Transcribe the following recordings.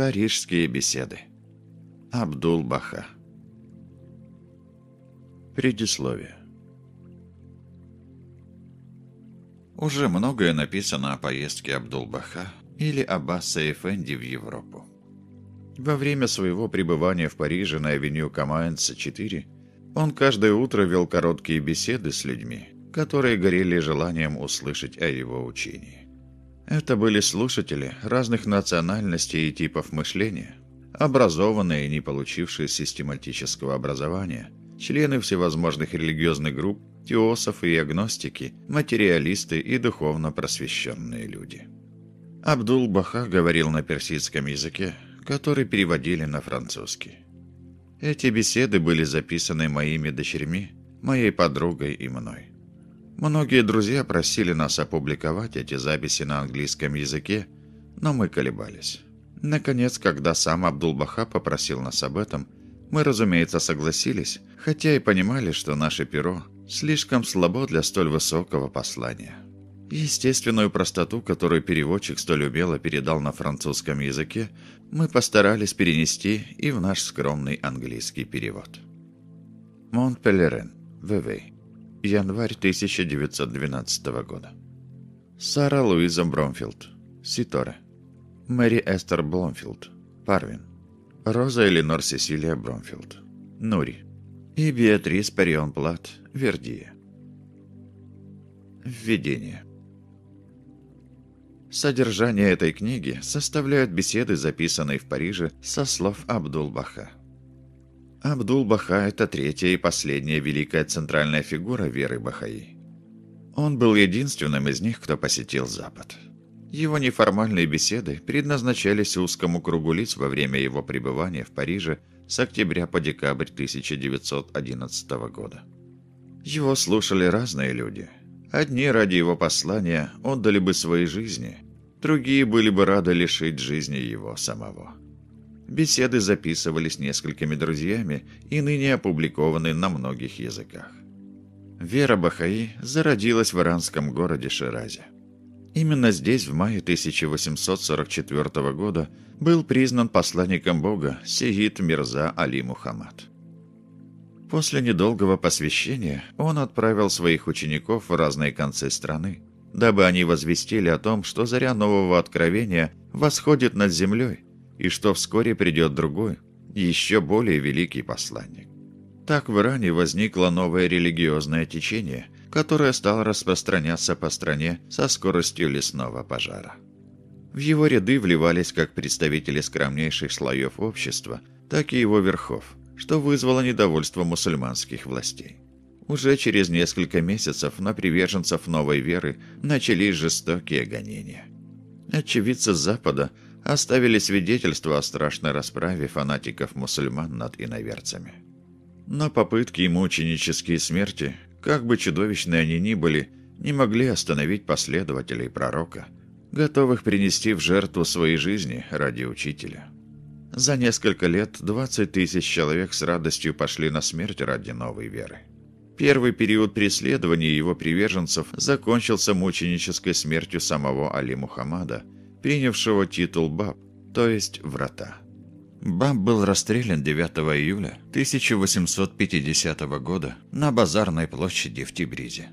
Парижские беседы. Абдул-Баха. Предисловие. Уже многое написано о поездке Абдул-Баха или Аббаса Эфенди в Европу. Во время своего пребывания в Париже на авеню Камаенца 4 он каждое утро вел короткие беседы с людьми, которые горели желанием услышать о его учении. Это были слушатели разных национальностей и типов мышления, образованные, не получившие систематического образования, члены всевозможных религиозных групп, теософы и агностики, материалисты и духовно просвещенные люди. Абдул-Баха говорил на персидском языке, который переводили на французский. Эти беседы были записаны моими дочерьми, моей подругой и мной. Многие друзья просили нас опубликовать эти записи на английском языке, но мы колебались. Наконец, когда сам Абдул-Баха попросил нас об этом, мы, разумеется, согласились, хотя и понимали, что наше перо слишком слабо для столь высокого послания. Естественную простоту, которую переводчик столь умело передал на французском языке, мы постарались перенести и в наш скромный английский перевод. Монпеллерен, ВВ. Январь 1912 года. Сара Луиза Бромфилд, Ситоре. Мэри Эстер Бломфилд, Парвин. Роза Эленор Сесилия Бромфилд, Нури. И Беатрис Перион Плат, Вердия. Введение. Содержание этой книги составляют беседы, записанные в Париже со слов Абдул-Баха. Абдул-Баха – это третья и последняя великая центральная фигура веры Бахаи. Он был единственным из них, кто посетил Запад. Его неформальные беседы предназначались узкому кругу лиц во время его пребывания в Париже с октября по декабрь 1911 года. Его слушали разные люди. Одни ради его послания отдали бы свои жизни, другие были бы рады лишить жизни его самого. Беседы записывались несколькими друзьями и ныне опубликованы на многих языках. Вера Бахаи зародилась в иранском городе Ширазе. Именно здесь в мае 1844 года был признан посланником Бога Сеид Мирза Али Мухаммад. После недолгого посвящения он отправил своих учеников в разные концы страны, дабы они возвестили о том, что заря нового откровения восходит над землей и что вскоре придет другой, еще более великий посланник. Так в Иране возникло новое религиозное течение, которое стало распространяться по стране со скоростью лесного пожара. В его ряды вливались как представители скромнейших слоев общества, так и его верхов, что вызвало недовольство мусульманских властей. Уже через несколько месяцев на приверженцев новой веры начались жестокие гонения. Очевидцы Запада – оставили свидетельство о страшной расправе фанатиков-мусульман над иноверцами. Но попытки и мученические смерти, как бы чудовищны они ни были, не могли остановить последователей пророка, готовых принести в жертву своей жизни ради учителя. За несколько лет 20 тысяч человек с радостью пошли на смерть ради новой веры. Первый период преследования его приверженцев закончился мученической смертью самого Али Мухаммада – принявшего титул Баб, то есть Врата. Баб был расстрелян 9 июля 1850 года на базарной площади в Тибризе.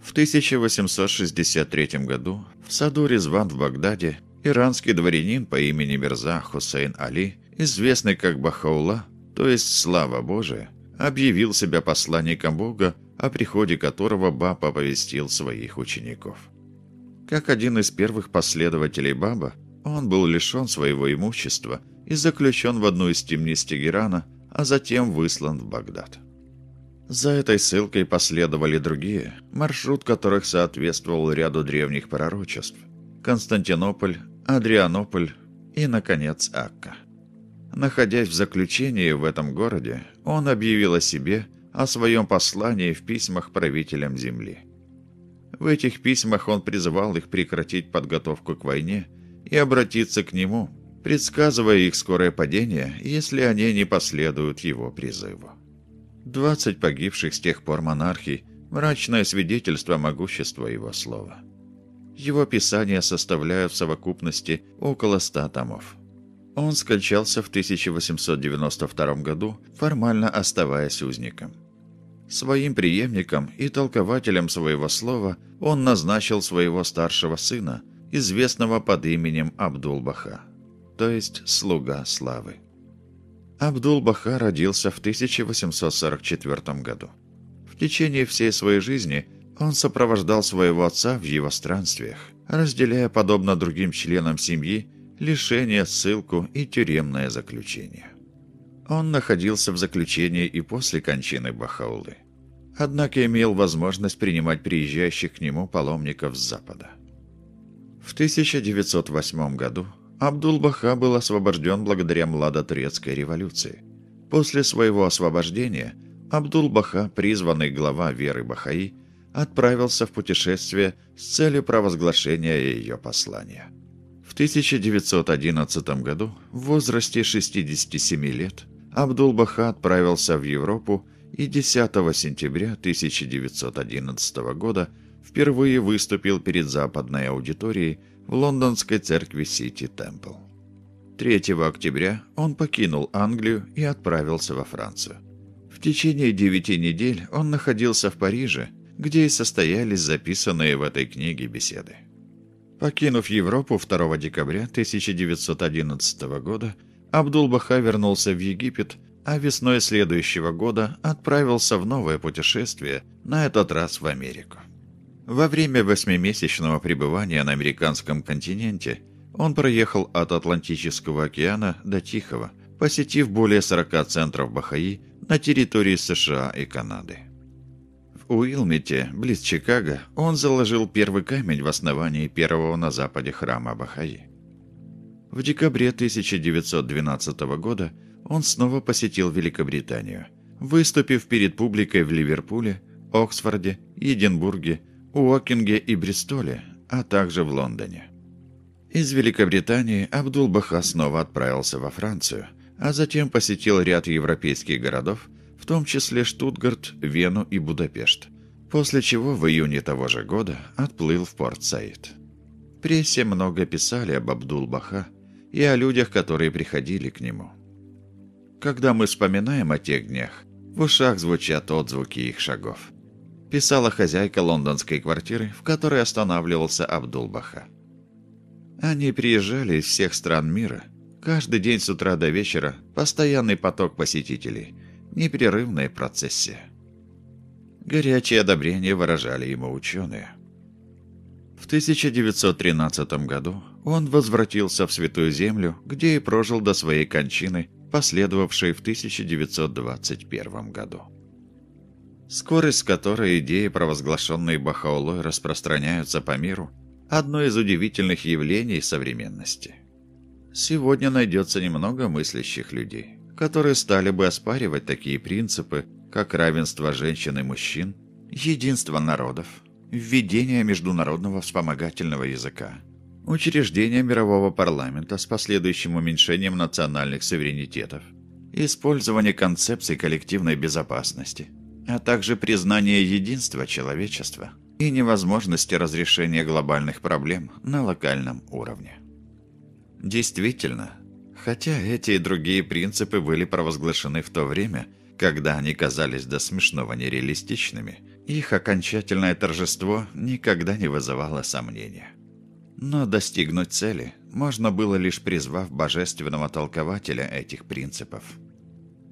В 1863 году в саду Резван в Багдаде иранский дворянин по имени Мирза Хусейн Али, известный как Бахаула, то есть Слава Божия, объявил себя посланником Бога, о приходе которого Баб оповестил своих учеников. Как один из первых последователей Баба, он был лишен своего имущества и заключен в одну из темниц Тегерана, а затем выслан в Багдад. За этой ссылкой последовали другие, маршрут которых соответствовал ряду древних пророчеств – Константинополь, Адрианополь и, наконец, Акка. Находясь в заключении в этом городе, он объявил о себе, о своем послании в письмах правителям земли. В этих письмах он призывал их прекратить подготовку к войне и обратиться к нему, предсказывая их скорое падение, если они не последуют его призыву. Двадцать погибших с тех пор монархий – мрачное свидетельство могущества его слова. Его писания составляют в совокупности около ста томов. Он скончался в 1892 году, формально оставаясь узником. Своим преемником и толкователем своего слова он назначил своего старшего сына, известного под именем Абдул-Баха, то есть «слуга славы». Абдул-Баха родился в 1844 году. В течение всей своей жизни он сопровождал своего отца в его странствиях, разделяя, подобно другим членам семьи, лишение, ссылку и тюремное заключение. Он находился в заключении и после кончины Бахаулы. Однако имел возможность принимать приезжающих к нему паломников с запада. В 1908 году Абдул-Баха был освобожден благодаря младотурецкой революции. После своего освобождения Абдул-Баха, призванный глава веры Бахаи, отправился в путешествие с целью провозглашения ее послания. В 1911 году, в возрасте 67 лет, Абдул-Баха отправился в Европу и 10 сентября 1911 года впервые выступил перед западной аудиторией в лондонской церкви Сити Темпл. 3 октября он покинул Англию и отправился во Францию. В течение девяти недель он находился в Париже, где и состоялись записанные в этой книге беседы. Покинув Европу 2 декабря 1911 года, Абдул-Баха вернулся в Египет, а весной следующего года отправился в новое путешествие, на этот раз в Америку. Во время восьмимесячного пребывания на американском континенте он проехал от Атлантического океана до Тихого, посетив более 40 центров Бахаи на территории США и Канады. В Уилмите, близ Чикаго, он заложил первый камень в основании первого на западе храма Бахаи. В декабре 1912 года он снова посетил Великобританию, выступив перед публикой в Ливерпуле, Оксфорде, Единбурге, Уокинге и Бристоле, а также в Лондоне. Из Великобритании Абдул-Баха снова отправился во Францию, а затем посетил ряд европейских городов, в том числе Штутгарт, Вену и Будапешт, после чего в июне того же года отплыл в Порт-Саид. Прессе много писали об Абдул-Баха и о людях, которые приходили к нему. Когда мы вспоминаем о тех днях, в ушах звучат отзвуки их шагов писала хозяйка лондонской квартиры, в которой останавливался Абдулбаха. Они приезжали из всех стран мира. Каждый день с утра до вечера постоянный поток посетителей, непрерывная процессия. Горячее одобрение выражали ему ученые. В 1913 году он возвратился в Святую Землю, где и прожил до своей кончины, последовавшей в 1921 году скорость с которой идеи, провозглашенные Бахаулой, распространяются по миру, одно из удивительных явлений современности. Сегодня найдется немного мыслящих людей, которые стали бы оспаривать такие принципы, как равенство женщин и мужчин, единство народов, введение международного вспомогательного языка, учреждение мирового парламента с последующим уменьшением национальных суверенитетов, использование концепций коллективной безопасности – а также признание единства человечества и невозможности разрешения глобальных проблем на локальном уровне. Действительно, хотя эти и другие принципы были провозглашены в то время, когда они казались до смешного нереалистичными, их окончательное торжество никогда не вызывало сомнения. Но достигнуть цели можно было лишь призвав божественного толкователя этих принципов.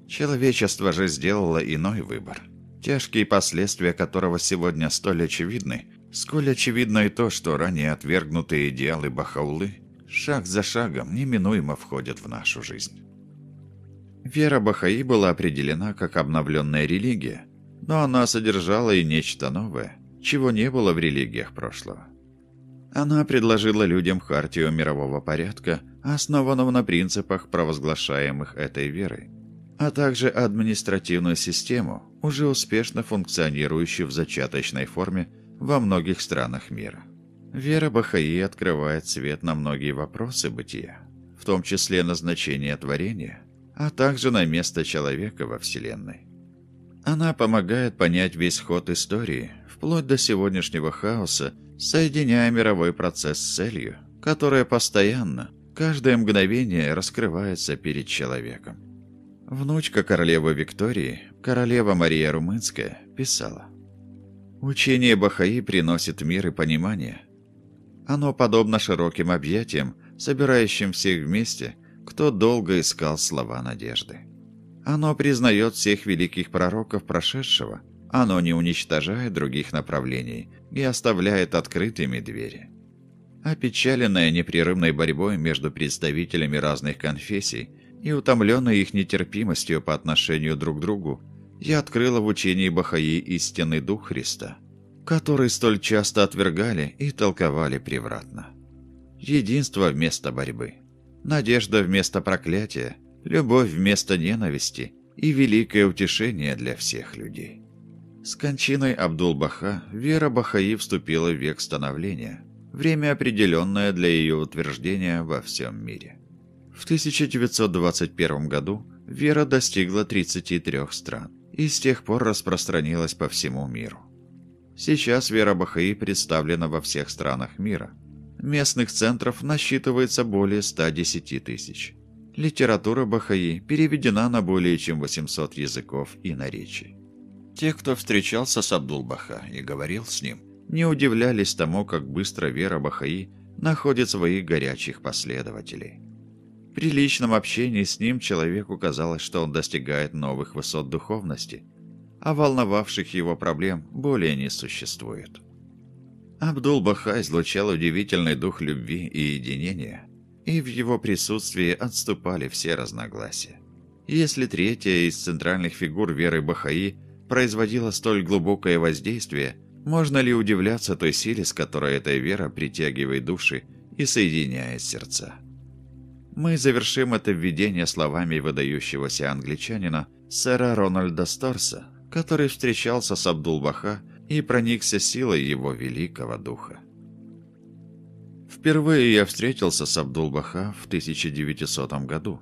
Человечество же сделало иной выбор – тяжкие последствия которого сегодня столь очевидны, сколь очевидно и то, что ранее отвергнутые идеалы Бахаулы шаг за шагом неминуемо входят в нашу жизнь. Вера Бахаи была определена как обновленная религия, но она содержала и нечто новое, чего не было в религиях прошлого. Она предложила людям хартию мирового порядка, основанного на принципах, провозглашаемых этой верой, а также административную систему, уже успешно функционирующую в зачаточной форме во многих странах мира. Вера Бахаи открывает свет на многие вопросы бытия, в том числе на значение творения, а также на место человека во Вселенной. Она помогает понять весь ход истории, вплоть до сегодняшнего хаоса, соединяя мировой процесс с целью, которая постоянно, каждое мгновение раскрывается перед человеком. Внучка королевы Виктории, королева Мария Румынская, писала. «Учение Бахаи приносит мир и понимание. Оно подобно широким объятиям, собирающим всех вместе, кто долго искал слова надежды. Оно признает всех великих пророков прошедшего, оно не уничтожает других направлений и оставляет открытыми двери. Опечаленная непрерывной борьбой между представителями разных конфессий и утомленная их нетерпимостью по отношению друг к другу, я открыла в учении Бахаи истинный дух Христа, который столь часто отвергали и толковали превратно. Единство вместо борьбы, надежда вместо проклятия, любовь вместо ненависти и великое утешение для всех людей. С кончиной Абдул-Баха вера Бахаи вступила в век становления, время определенное для ее утверждения во всем мире. В 1921 году вера достигла 33 стран и с тех пор распространилась по всему миру. Сейчас вера Бахаи представлена во всех странах мира. Местных центров насчитывается более 110 тысяч. Литература Бахаи переведена на более чем 800 языков и наречий. Те, кто встречался с Абдул-Баха и говорил с ним, не удивлялись тому, как быстро вера Бахаи находит своих горячих последователей. При личном общении с ним человеку казалось, что он достигает новых высот духовности, а волновавших его проблем более не существует. Абдул-Баха излучал удивительный дух любви и единения, и в его присутствии отступали все разногласия. Если третья из центральных фигур веры Бахаи производила столь глубокое воздействие, можно ли удивляться той силе, с которой эта вера притягивает души и соединяет сердца? Мы завершим это введение словами выдающегося англичанина сэра Рональда Сторса, который встречался с Абдул-Баха и проникся силой его великого духа. Впервые я встретился с Абдул-Баха в 1900 году.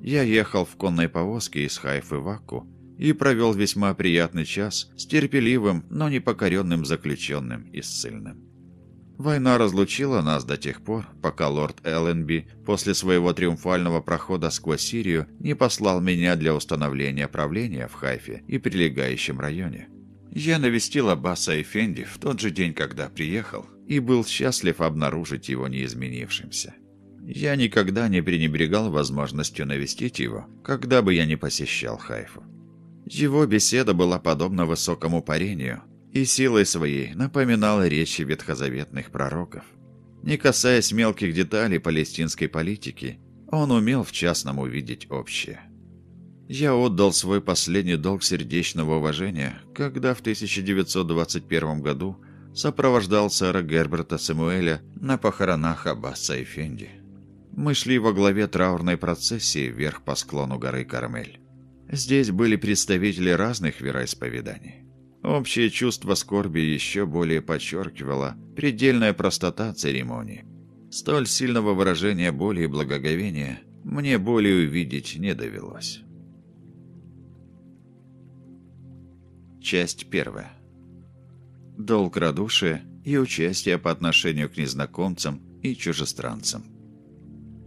Я ехал в конной повозке из Хайфы в Акку и провел весьма приятный час с терпеливым, но непокоренным заключенным и ссыльным. Война разлучила нас до тех пор, пока лорд Элленби после своего триумфального прохода сквозь Сирию не послал меня для установления правления в Хайфе и прилегающем районе. Я навестил Аббаса Эфенди в тот же день, когда приехал, и был счастлив обнаружить его неизменившимся. Я никогда не пренебрегал возможностью навестить его, когда бы я не посещал Хайфу. Его беседа была подобна высокому парению и силой своей напоминала речи ветхозаветных пророков. Не касаясь мелких деталей палестинской политики, он умел в частном увидеть общее. Я отдал свой последний долг сердечного уважения, когда в 1921 году сопровождал сэра Герберта Самуэля на похоронах Аббаса Эфенди. Мы шли во главе траурной процессии вверх по склону горы Кармель. Здесь были представители разных вероисповеданий. Общее чувство скорби еще более подчеркивало предельная простота церемонии. Столь сильного выражения боли и благоговения мне более увидеть не довелось. Часть первая. Долг радушия и участие по отношению к незнакомцам и чужестранцам.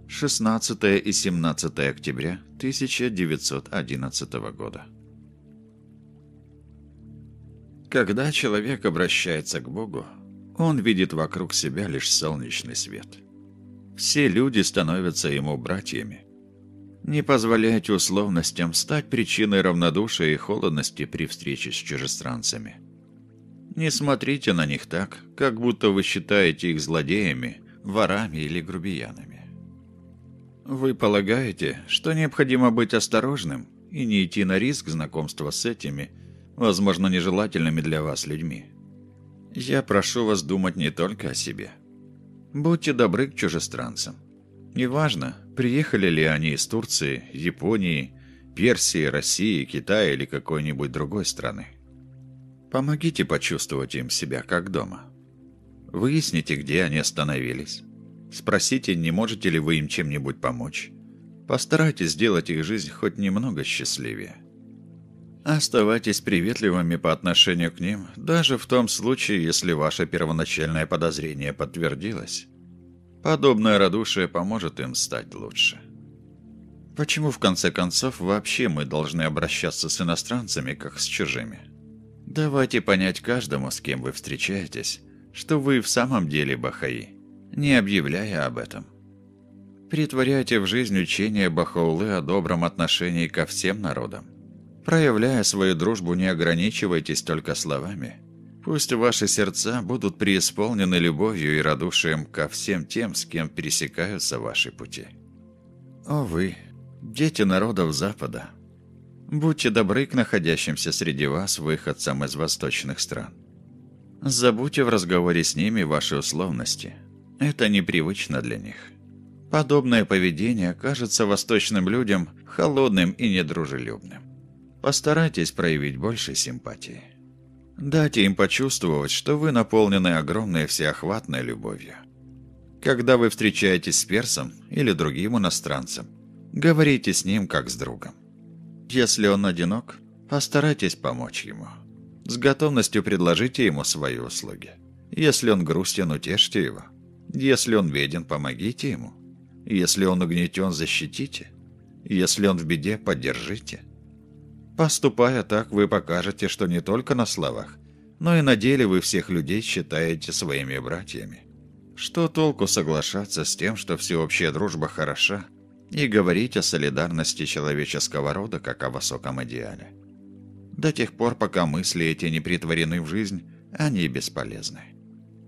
16 и 17 октября 1911 года. Когда человек обращается к Богу, он видит вокруг себя лишь солнечный свет. Все люди становятся ему братьями. Не позволяйте условностям стать причиной равнодушия и холодности при встрече с чужестранцами. Не смотрите на них так, как будто вы считаете их злодеями, ворами или грубиянами. Вы полагаете, что необходимо быть осторожным и не идти на риск знакомства с этими, возможно, нежелательными для вас людьми. Я прошу вас думать не только о себе. Будьте добры к чужестранцам. Неважно, приехали ли они из Турции, Японии, Персии, России, Китая или какой-нибудь другой страны. Помогите почувствовать им себя как дома. Выясните, где они остановились. Спросите, не можете ли вы им чем-нибудь помочь. Постарайтесь сделать их жизнь хоть немного счастливее. Оставайтесь приветливыми по отношению к ним, даже в том случае, если ваше первоначальное подозрение подтвердилось. Подобное радушие поможет им стать лучше. Почему, в конце концов, вообще мы должны обращаться с иностранцами, как с чужими? Давайте понять каждому, с кем вы встречаетесь, что вы в самом деле Бахаи, не объявляя об этом. Притворяйте в жизнь учение Бахаулы о добром отношении ко всем народам. Проявляя свою дружбу, не ограничивайтесь только словами. Пусть ваши сердца будут преисполнены любовью и радушием ко всем тем, с кем пересекаются ваши пути. О вы, дети народов Запада, будьте добры к находящимся среди вас выходцам из восточных стран. Забудьте в разговоре с ними ваши условности. Это непривычно для них. Подобное поведение кажется восточным людям холодным и недружелюбным. Постарайтесь проявить больше симпатии. Дайте им почувствовать, что вы наполнены огромной всеохватной любовью. Когда вы встречаетесь с персом или другим иностранцем, говорите с ним как с другом. Если он одинок, постарайтесь помочь ему. С готовностью предложите ему свои услуги. Если он грустен, утешьте его. Если он беден, помогите ему. Если он угнетен, защитите. Если он в беде, поддержите. Поступая так, вы покажете, что не только на словах, но и на деле вы всех людей считаете своими братьями. Что толку соглашаться с тем, что всеобщая дружба хороша, и говорить о солидарности человеческого рода как о высоком идеале? До тех пор, пока мысли эти не притворены в жизнь, они бесполезны.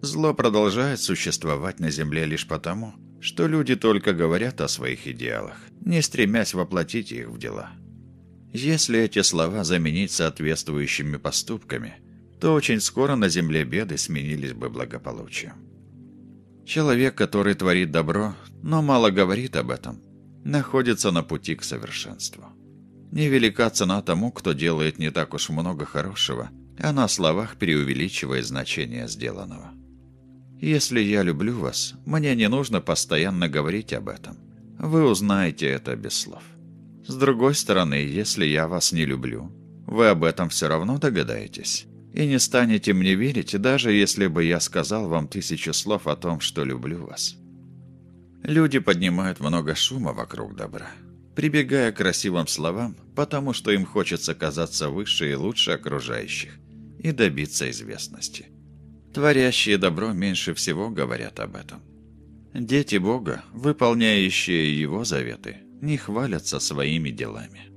Зло продолжает существовать на Земле лишь потому, что люди только говорят о своих идеалах, не стремясь воплотить их в дела. Если эти слова заменить соответствующими поступками, то очень скоро на земле беды сменились бы благополучием. Человек, который творит добро, но мало говорит об этом, находится на пути к совершенству. Невелика цена тому, кто делает не так уж много хорошего, а на словах преувеличивает значение сделанного. Если я люблю вас, мне не нужно постоянно говорить об этом. Вы узнаете это без слов. С другой стороны, если я вас не люблю, вы об этом все равно догадаетесь. И не станете мне верить, даже если бы я сказал вам тысячу слов о том, что люблю вас. Люди поднимают много шума вокруг добра, прибегая к красивым словам, потому что им хочется казаться выше и лучше окружающих и добиться известности. Творящие добро меньше всего говорят об этом. Дети Бога, выполняющие Его заветы, не хвалятся своими делами.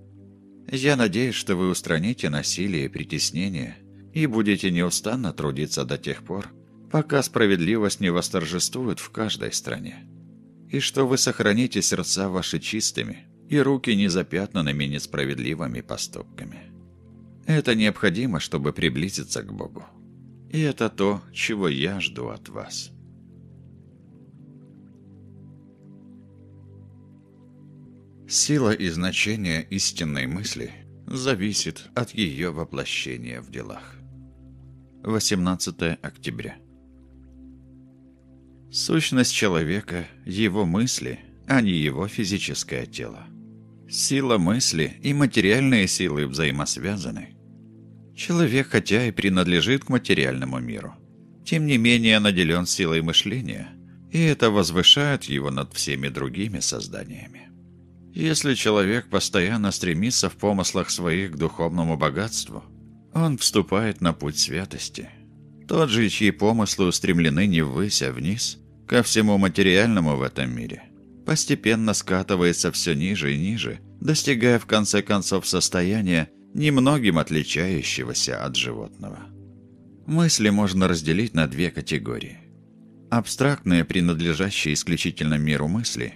Я надеюсь, что вы устраните насилие и притеснение и будете неустанно трудиться до тех пор, пока справедливость не восторжествует в каждой стране, и что вы сохраните сердца ваши чистыми и руки не запятнанными несправедливыми поступками. Это необходимо, чтобы приблизиться к Богу. И это то, чего я жду от вас. Сила и значение истинной мысли зависит от ее воплощения в делах. 18 октября. Сущность человека – его мысли, а не его физическое тело. Сила мысли и материальные силы взаимосвязаны – Человек, хотя и принадлежит к материальному миру, тем не менее наделен силой мышления, и это возвышает его над всеми другими созданиями. Если человек постоянно стремится в помыслах своих к духовному богатству, он вступает на путь святости. Тот же, чьи помыслы устремлены не ввысь, а вниз, ко всему материальному в этом мире, постепенно скатывается все ниже и ниже, достигая в конце концов состояния, немногим отличающегося от животного. Мысли можно разделить на две категории. Абстрактные, принадлежащие исключительно миру мысли,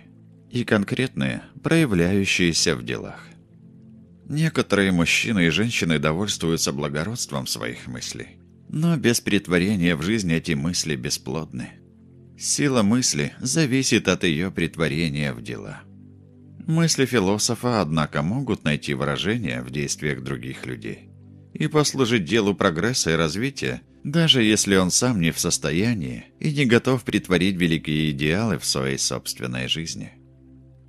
и конкретные, проявляющиеся в делах. Некоторые мужчины и женщины довольствуются благородством своих мыслей, но без притворения в жизнь эти мысли бесплодны. Сила мысли зависит от ее притворения в дела. Мысли философа, однако, могут найти выражение в действиях других людей и послужить делу прогресса и развития, даже если он сам не в состоянии и не готов притворить великие идеалы в своей собственной жизни.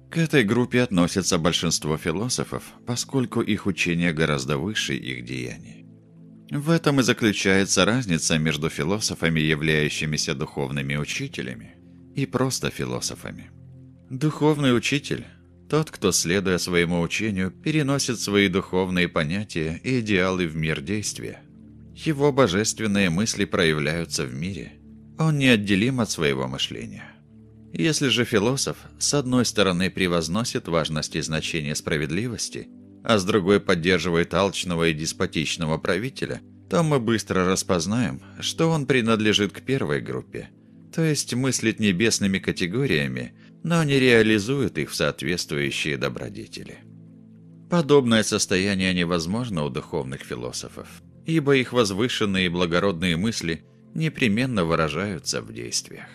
К этой группе относятся большинство философов, поскольку их учение гораздо выше их деяний. В этом и заключается разница между философами, являющимися духовными учителями, и просто философами. Духовный учитель – тот, кто, следуя своему учению, переносит свои духовные понятия и идеалы в мир действия. Его божественные мысли проявляются в мире. Он неотделим от своего мышления. Если же философ, с одной стороны, превозносит важность и значение справедливости, а с другой поддерживает алчного и деспотичного правителя, то мы быстро распознаем, что он принадлежит к первой группе, то есть мыслит небесными категориями, но не реализует их в соответствующие добродетели. Подобное состояние невозможно у духовных философов, ибо их возвышенные и благородные мысли непременно выражаются в действиях.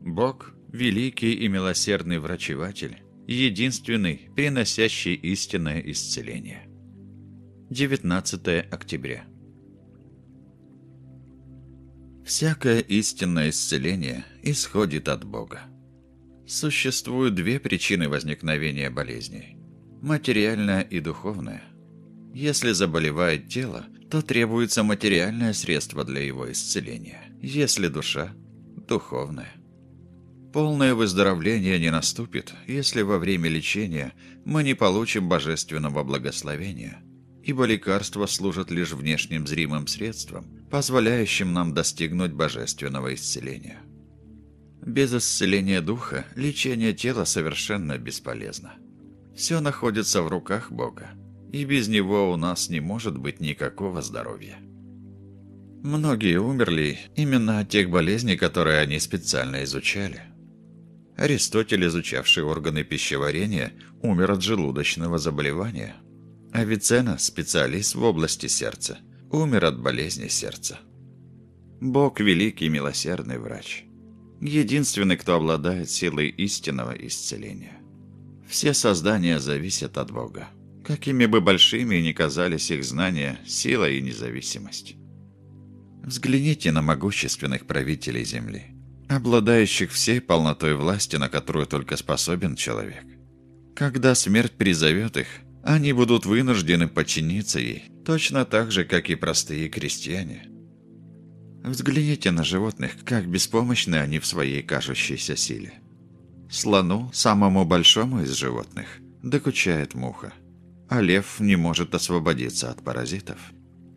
Бог – великий и милосердный врачеватель, единственный, приносящий истинное исцеление. 19 октября. Всякое истинное исцеление исходит от Бога. Существуют две причины возникновения болезней – материальная и духовная. Если заболевает тело, то требуется материальное средство для его исцеления, если душа – духовная. Полное выздоровление не наступит, если во время лечения мы не получим божественного благословения, ибо лекарства служат лишь внешним зримым средством, позволяющим нам достигнуть божественного исцеления. Без исцеления духа лечение тела совершенно бесполезно. Все находится в руках Бога, и без Него у нас не может быть никакого здоровья. Многие умерли именно от тех болезней, которые они специально изучали – Аристотель, изучавший органы пищеварения, умер от желудочного заболевания. Авиценна, специалист в области сердца, умер от болезни сердца. Бог – великий милосердный врач. Единственный, кто обладает силой истинного исцеления. Все создания зависят от Бога. Какими бы большими ни казались их знания, сила и независимость. Взгляните на могущественных правителей Земли обладающих всей полнотой власти, на которую только способен человек. Когда смерть призовет их, они будут вынуждены подчиниться ей, точно так же, как и простые крестьяне. Взгляните на животных, как беспомощны они в своей кажущейся силе. Слону, самому большому из животных, докучает муха, а лев не может освободиться от паразитов.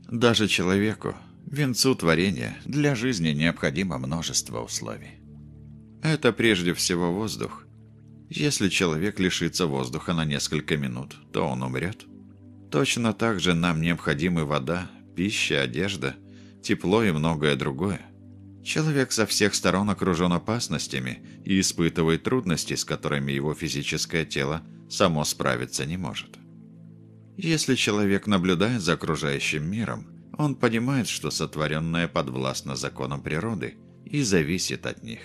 Даже человеку, Венцу творения для жизни необходимо множество условий. Это прежде всего воздух. Если человек лишится воздуха на несколько минут, то он умрет. Точно так же нам необходимы вода, пища, одежда, тепло и многое другое. Человек со всех сторон окружен опасностями и испытывает трудности, с которыми его физическое тело само справиться не может. Если человек наблюдает за окружающим миром, он понимает, что сотворенное подвластно законам природы и зависит от них.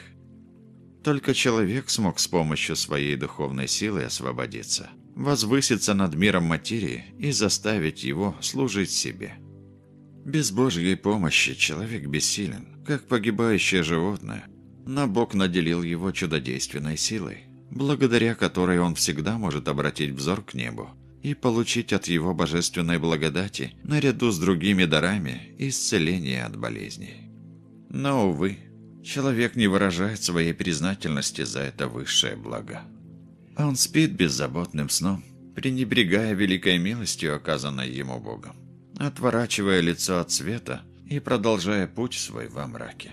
Только человек смог с помощью своей духовной силы освободиться, возвыситься над миром материи и заставить его служить себе. Без Божьей помощи человек бессилен, как погибающее животное, но Бог наделил его чудодейственной силой, благодаря которой он всегда может обратить взор к небу и получить от его божественной благодати, наряду с другими дарами, исцеление от болезней. Но, увы, человек не выражает своей признательности за это высшее благо. Он спит беззаботным сном, пренебрегая великой милостью, оказанной ему Богом, отворачивая лицо от света и продолжая путь свой во мраке.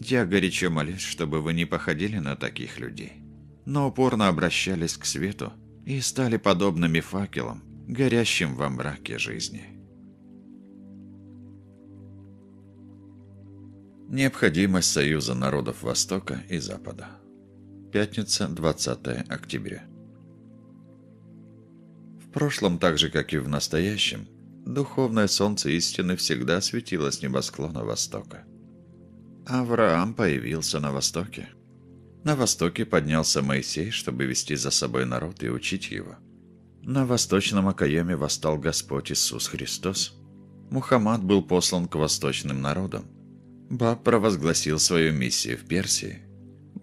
Я горячо молюсь, чтобы вы не походили на таких людей, но упорно обращались к свету и стали подобными факелам, горящим во мраке жизни. Необходимость союза народов Востока и Запада. Пятница, 20 октября. В прошлом, так же как и в настоящем, духовное солнце истины всегда светило с небосклона Востока. Авраам появился на Востоке, на востоке поднялся Моисей, чтобы вести за собой народ и учить его. На восточном окоеме восстал Господь Иисус Христос. Мухаммад был послан к восточным народам. Баб провозгласил свою миссию в Персии.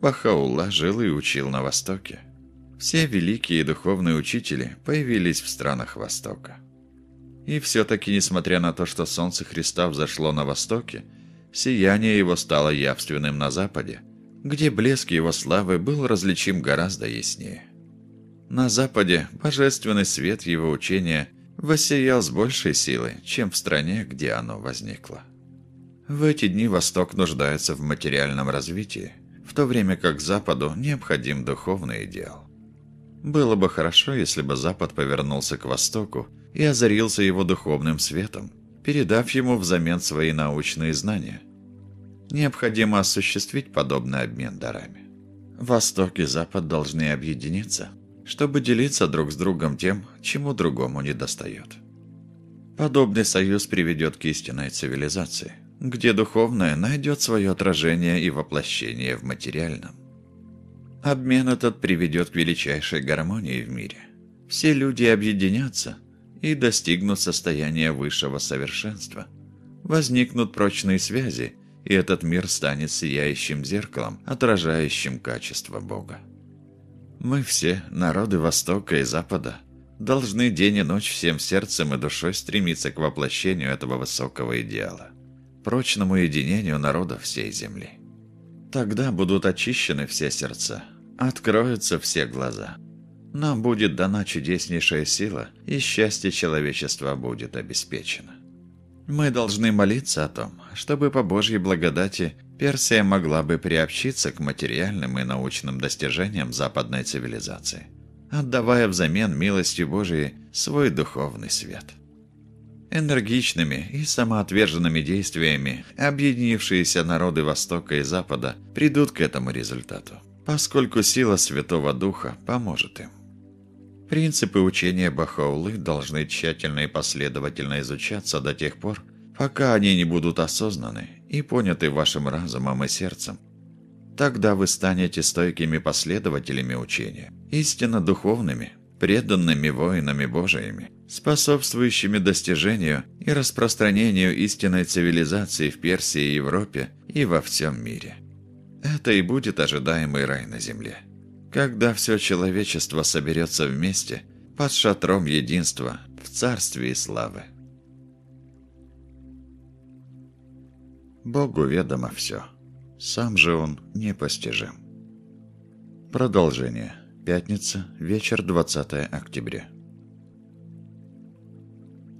Бахаулла жил и учил на Востоке. Все великие духовные учители появились в странах Востока. И все-таки, несмотря на то, что Солнце Христа взошло на Востоке, Сияние его стало явственным на западе, где блеск его славы был различим гораздо яснее. На западе божественный свет его учения воссиял с большей силой, чем в стране, где оно возникло. В эти дни Восток нуждается в материальном развитии, в то время как Западу необходим духовный идеал. Было бы хорошо, если бы Запад повернулся к Востоку и озарился его духовным светом, передав ему взамен свои научные знания. Необходимо осуществить подобный обмен дарами. Восток и Запад должны объединиться, чтобы делиться друг с другом тем, чему другому недостает. Подобный союз приведет к истинной цивилизации – где духовное найдет свое отражение и воплощение в материальном. Обмен этот приведет к величайшей гармонии в мире. Все люди объединятся и достигнут состояния высшего совершенства. Возникнут прочные связи, и этот мир станет сияющим зеркалом, отражающим качество Бога. Мы все, народы Востока и Запада, должны день и ночь всем сердцем и душой стремиться к воплощению этого высокого идеала прочному единению народов всей земли. Тогда будут очищены все сердца, откроются все глаза. Нам будет дана чудеснейшая сила, и счастье человечества будет обеспечено. Мы должны молиться о том, чтобы по Божьей благодати Персия могла бы приобщиться к материальным и научным достижениям западной цивилизации, отдавая взамен милостью Божией свой духовный свет. Энергичными и самоотверженными действиями объединившиеся народы Востока и Запада придут к этому результату, поскольку сила Святого Духа поможет им. Принципы учения Бахаулы должны тщательно и последовательно изучаться до тех пор, пока они не будут осознаны и поняты вашим разумом и сердцем. Тогда вы станете стойкими последователями учения, истинно духовными, преданными воинами Божиими, способствующими достижению и распространению истинной цивилизации в Персии и Европе и во всем мире. Это и будет ожидаемый рай на земле. Когда все человечество соберется вместе под шатром единства в царстве и славы. Богу ведомо все. Сам же Он непостижим. Продолжение. Пятница, вечер 20 октября.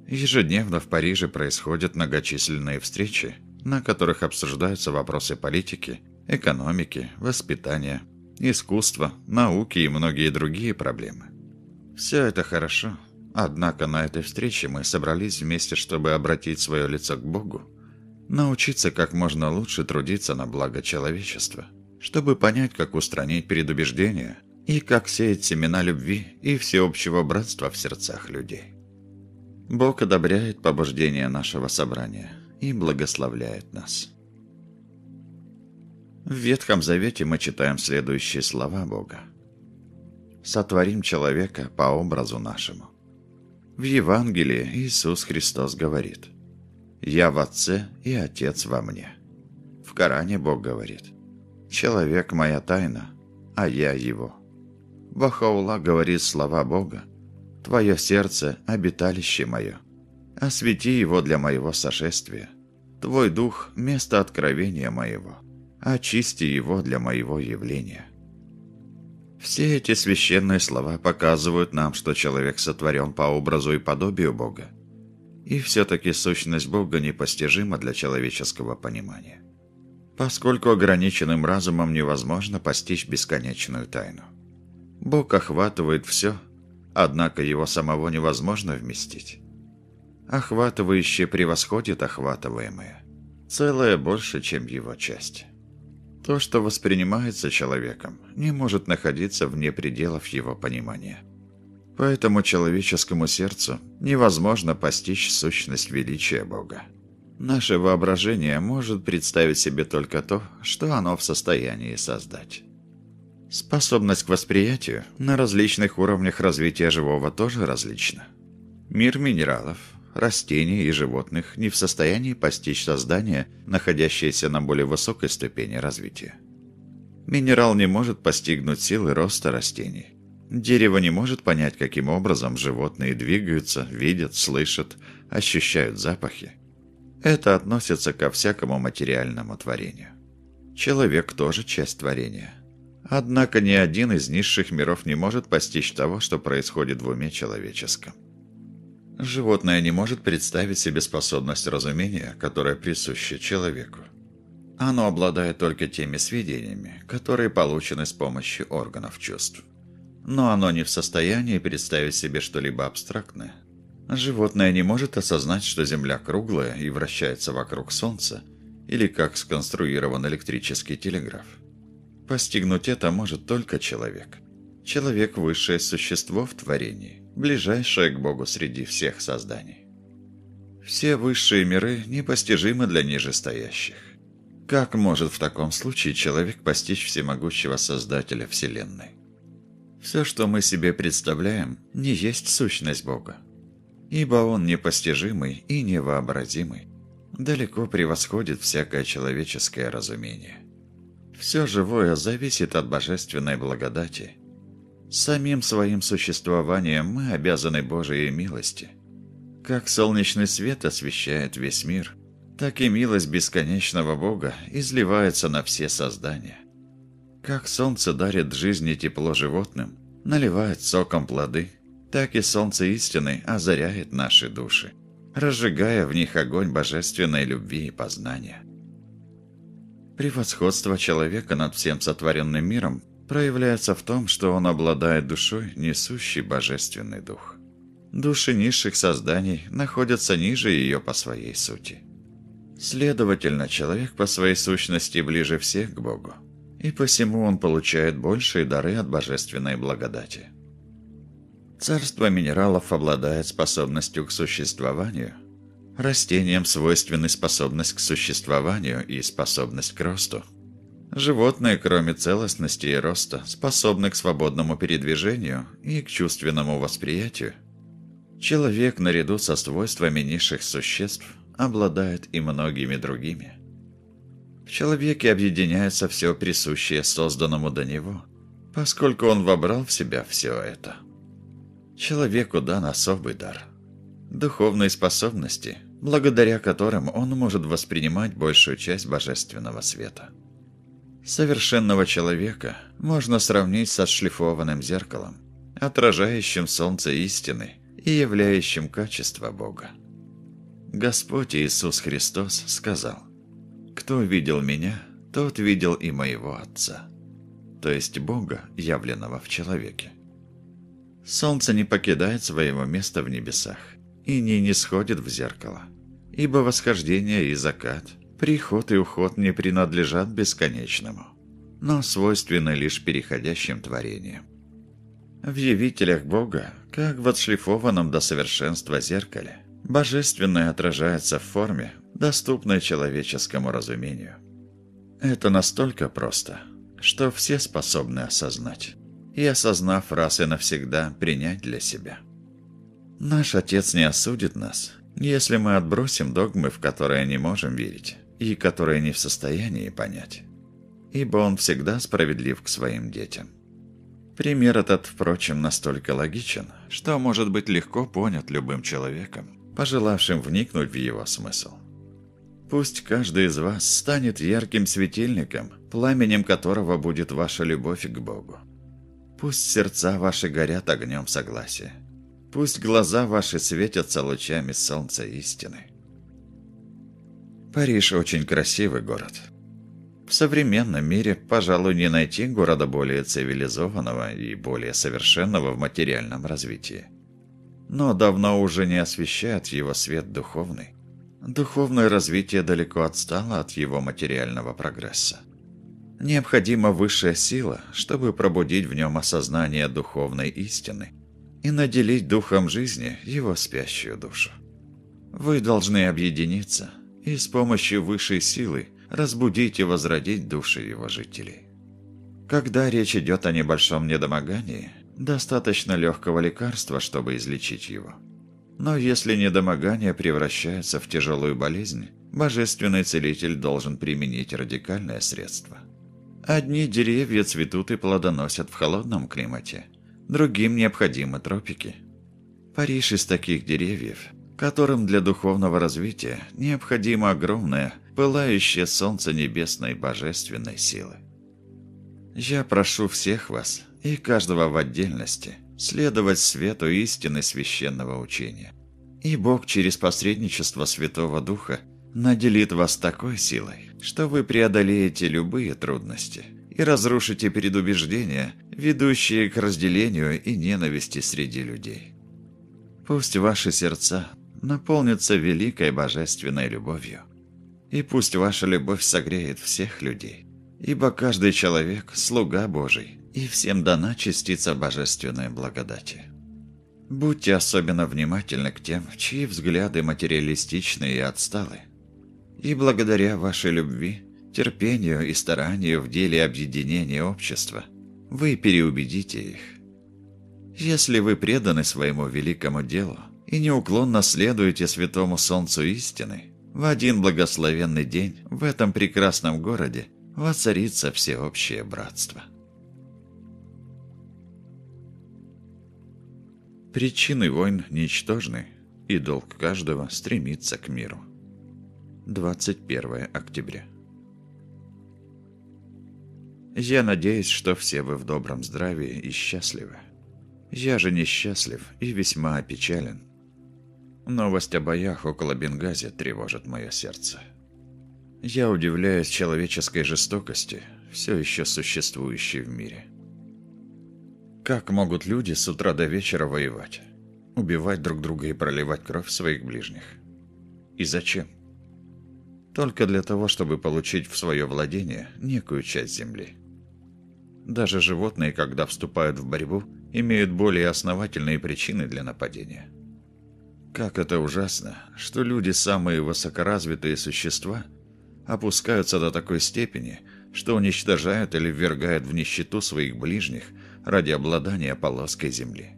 Ежедневно в Париже происходят многочисленные встречи, на которых обсуждаются вопросы политики, экономики, воспитания, искусства, науки и многие другие проблемы. Все это хорошо, однако на этой встрече мы собрались вместе, чтобы обратить свое лицо к Богу, научиться как можно лучше трудиться на благо человечества, чтобы понять, как устранить предубеждения – и как сеять семена любви и всеобщего братства в сердцах людей. Бог одобряет побуждение нашего собрания и благословляет нас. В Ветхом Завете мы читаем следующие слова Бога. «Сотворим человека по образу нашему». В Евангелии Иисус Христос говорит «Я в Отце и Отец во мне». В Коране Бог говорит «Человек – моя тайна, а я его». Бахаула говорит слова Бога. «Твое сердце – обиталище мое. Освети его для моего сошествия. Твой дух – место откровения моего. Очисти его для моего явления». Все эти священные слова показывают нам, что человек сотворен по образу и подобию Бога. И все-таки сущность Бога непостижима для человеческого понимания, поскольку ограниченным разумом невозможно постичь бесконечную тайну. Бог охватывает все, однако его самого невозможно вместить. Охватывающее превосходит охватываемое. Целое больше, чем его часть. То, что воспринимается человеком, не может находиться вне пределов его понимания. Поэтому человеческому сердцу невозможно постичь сущность величия Бога. Наше воображение может представить себе только то, что оно в состоянии создать. Способность к восприятию на различных уровнях развития живого тоже различна. Мир минералов, растений и животных не в состоянии постичь создание, находящееся на более высокой ступени развития. Минерал не может постигнуть силы роста растений. Дерево не может понять, каким образом животные двигаются, видят, слышат, ощущают запахи. Это относится ко всякому материальному творению. Человек тоже часть творения. Однако ни один из низших миров не может постичь того, что происходит в уме человеческом. Животное не может представить себе способность разумения, которая присуща человеку. Оно обладает только теми сведениями, которые получены с помощью органов чувств. Но оно не в состоянии представить себе что-либо абстрактное. Животное не может осознать, что Земля круглая и вращается вокруг Солнца, или как сконструирован электрический телеграф. Постигнуть это может только человек. Человек – высшее существо в творении, ближайшее к Богу среди всех созданий. Все высшие миры непостижимы для нижестоящих. Как может в таком случае человек постичь всемогущего Создателя Вселенной? Все, что мы себе представляем, не есть сущность Бога. Ибо Он непостижимый и невообразимый, далеко превосходит всякое человеческое разумение. Все живое зависит от божественной благодати. Самим своим существованием мы обязаны Божией милости. Как солнечный свет освещает весь мир, так и милость бесконечного Бога изливается на все создания. Как солнце дарит жизнь и тепло животным, наливает соком плоды, так и солнце истины озаряет наши души, разжигая в них огонь божественной любви и познания. Превосходство человека над всем сотворенным миром проявляется в том, что он обладает душой, несущей божественный дух. Души низших созданий находятся ниже ее по своей сути. Следовательно, человек по своей сущности ближе всех к Богу, и посему он получает большие дары от божественной благодати. Царство минералов обладает способностью к существованию. Растениям свойственны способность к существованию и способность к росту. Животные, кроме целостности и роста, способны к свободному передвижению и к чувственному восприятию. Человек, наряду со свойствами низших существ, обладает и многими другими. В человеке объединяется все присущее созданному до него, поскольку он вобрал в себя все это. Человеку дан особый дар – духовные способности, благодаря которым он может воспринимать большую часть божественного света. Совершенного человека можно сравнить со шлифованным зеркалом, отражающим солнце истины и являющим качество Бога. Господь Иисус Христос сказал, «Кто видел Меня, тот видел и Моего Отца», то есть Бога, явленного в человеке. Солнце не покидает своего места в небесах и не нисходит в зеркало, ибо восхождение и закат, приход и уход не принадлежат бесконечному, но свойственны лишь переходящим творениям. В явителях Бога, как в отшлифованном до совершенства зеркале, Божественное отражается в форме, доступной человеческому разумению. Это настолько просто, что все способны осознать. И осознав раз и навсегда, принять для себя. Наш Отец не осудит нас, если мы отбросим догмы, в которые не можем верить, и которые не в состоянии понять. Ибо Он всегда справедлив к своим детям. Пример этот, впрочем, настолько логичен, что может быть легко понят любым человеком, пожелавшим вникнуть в его смысл. Пусть каждый из вас станет ярким светильником, пламенем которого будет ваша любовь к Богу. Пусть сердца ваши горят огнем согласия. Пусть глаза ваши светятся лучами солнца истины. Париж очень красивый город. В современном мире, пожалуй, не найти города более цивилизованного и более совершенного в материальном развитии но давно уже не освещает его свет духовный. Духовное развитие далеко отстало от его материального прогресса. Необходима высшая сила, чтобы пробудить в нем осознание духовной истины и наделить духом жизни его спящую душу. Вы должны объединиться и с помощью высшей силы разбудить и возродить души его жителей. Когда речь идет о небольшом недомогании, Достаточно легкого лекарства, чтобы излечить его. Но если недомогание превращается в тяжелую болезнь, божественный целитель должен применить радикальное средство. Одни деревья цветут и плодоносят в холодном климате, другим необходимы тропики. Париж из таких деревьев, которым для духовного развития необходимо огромное, пылающее солнце небесной божественной силы. Я прошу всех вас и каждого в отдельности следовать свету истины священного учения. И Бог через посредничество Святого Духа наделит вас такой силой, что вы преодолеете любые трудности и разрушите предубеждения, ведущие к разделению и ненависти среди людей. Пусть ваши сердца наполнятся великой божественной любовью, и пусть ваша любовь согреет всех людей, ибо каждый человек – слуга Божий, и всем дана частица божественной благодати. Будьте особенно внимательны к тем, чьи взгляды материалистичны и отсталы. И благодаря вашей любви, терпению и старанию в деле объединения общества, вы переубедите их. Если вы преданы своему великому делу и неуклонно следуете святому солнцу истины, в один благословенный день в этом прекрасном городе воцарится всеобщее братство. Причины войн ничтожны, и долг каждого стремится к миру. 21 октября. Я надеюсь, что все вы в добром здравии и счастливы. Я же несчастлив и весьма опечален. Новость о боях около Бенгази тревожит мое сердце. Я удивляюсь человеческой жестокости, все еще существующей в мире. Как могут люди с утра до вечера воевать? Убивать друг друга и проливать кровь своих ближних? И зачем? Только для того, чтобы получить в свое владение некую часть земли. Даже животные, когда вступают в борьбу, имеют более основательные причины для нападения. Как это ужасно, что люди, самые высокоразвитые существа, опускаются до такой степени, что уничтожают или ввергают в нищету своих ближних – ради обладания полоской земли.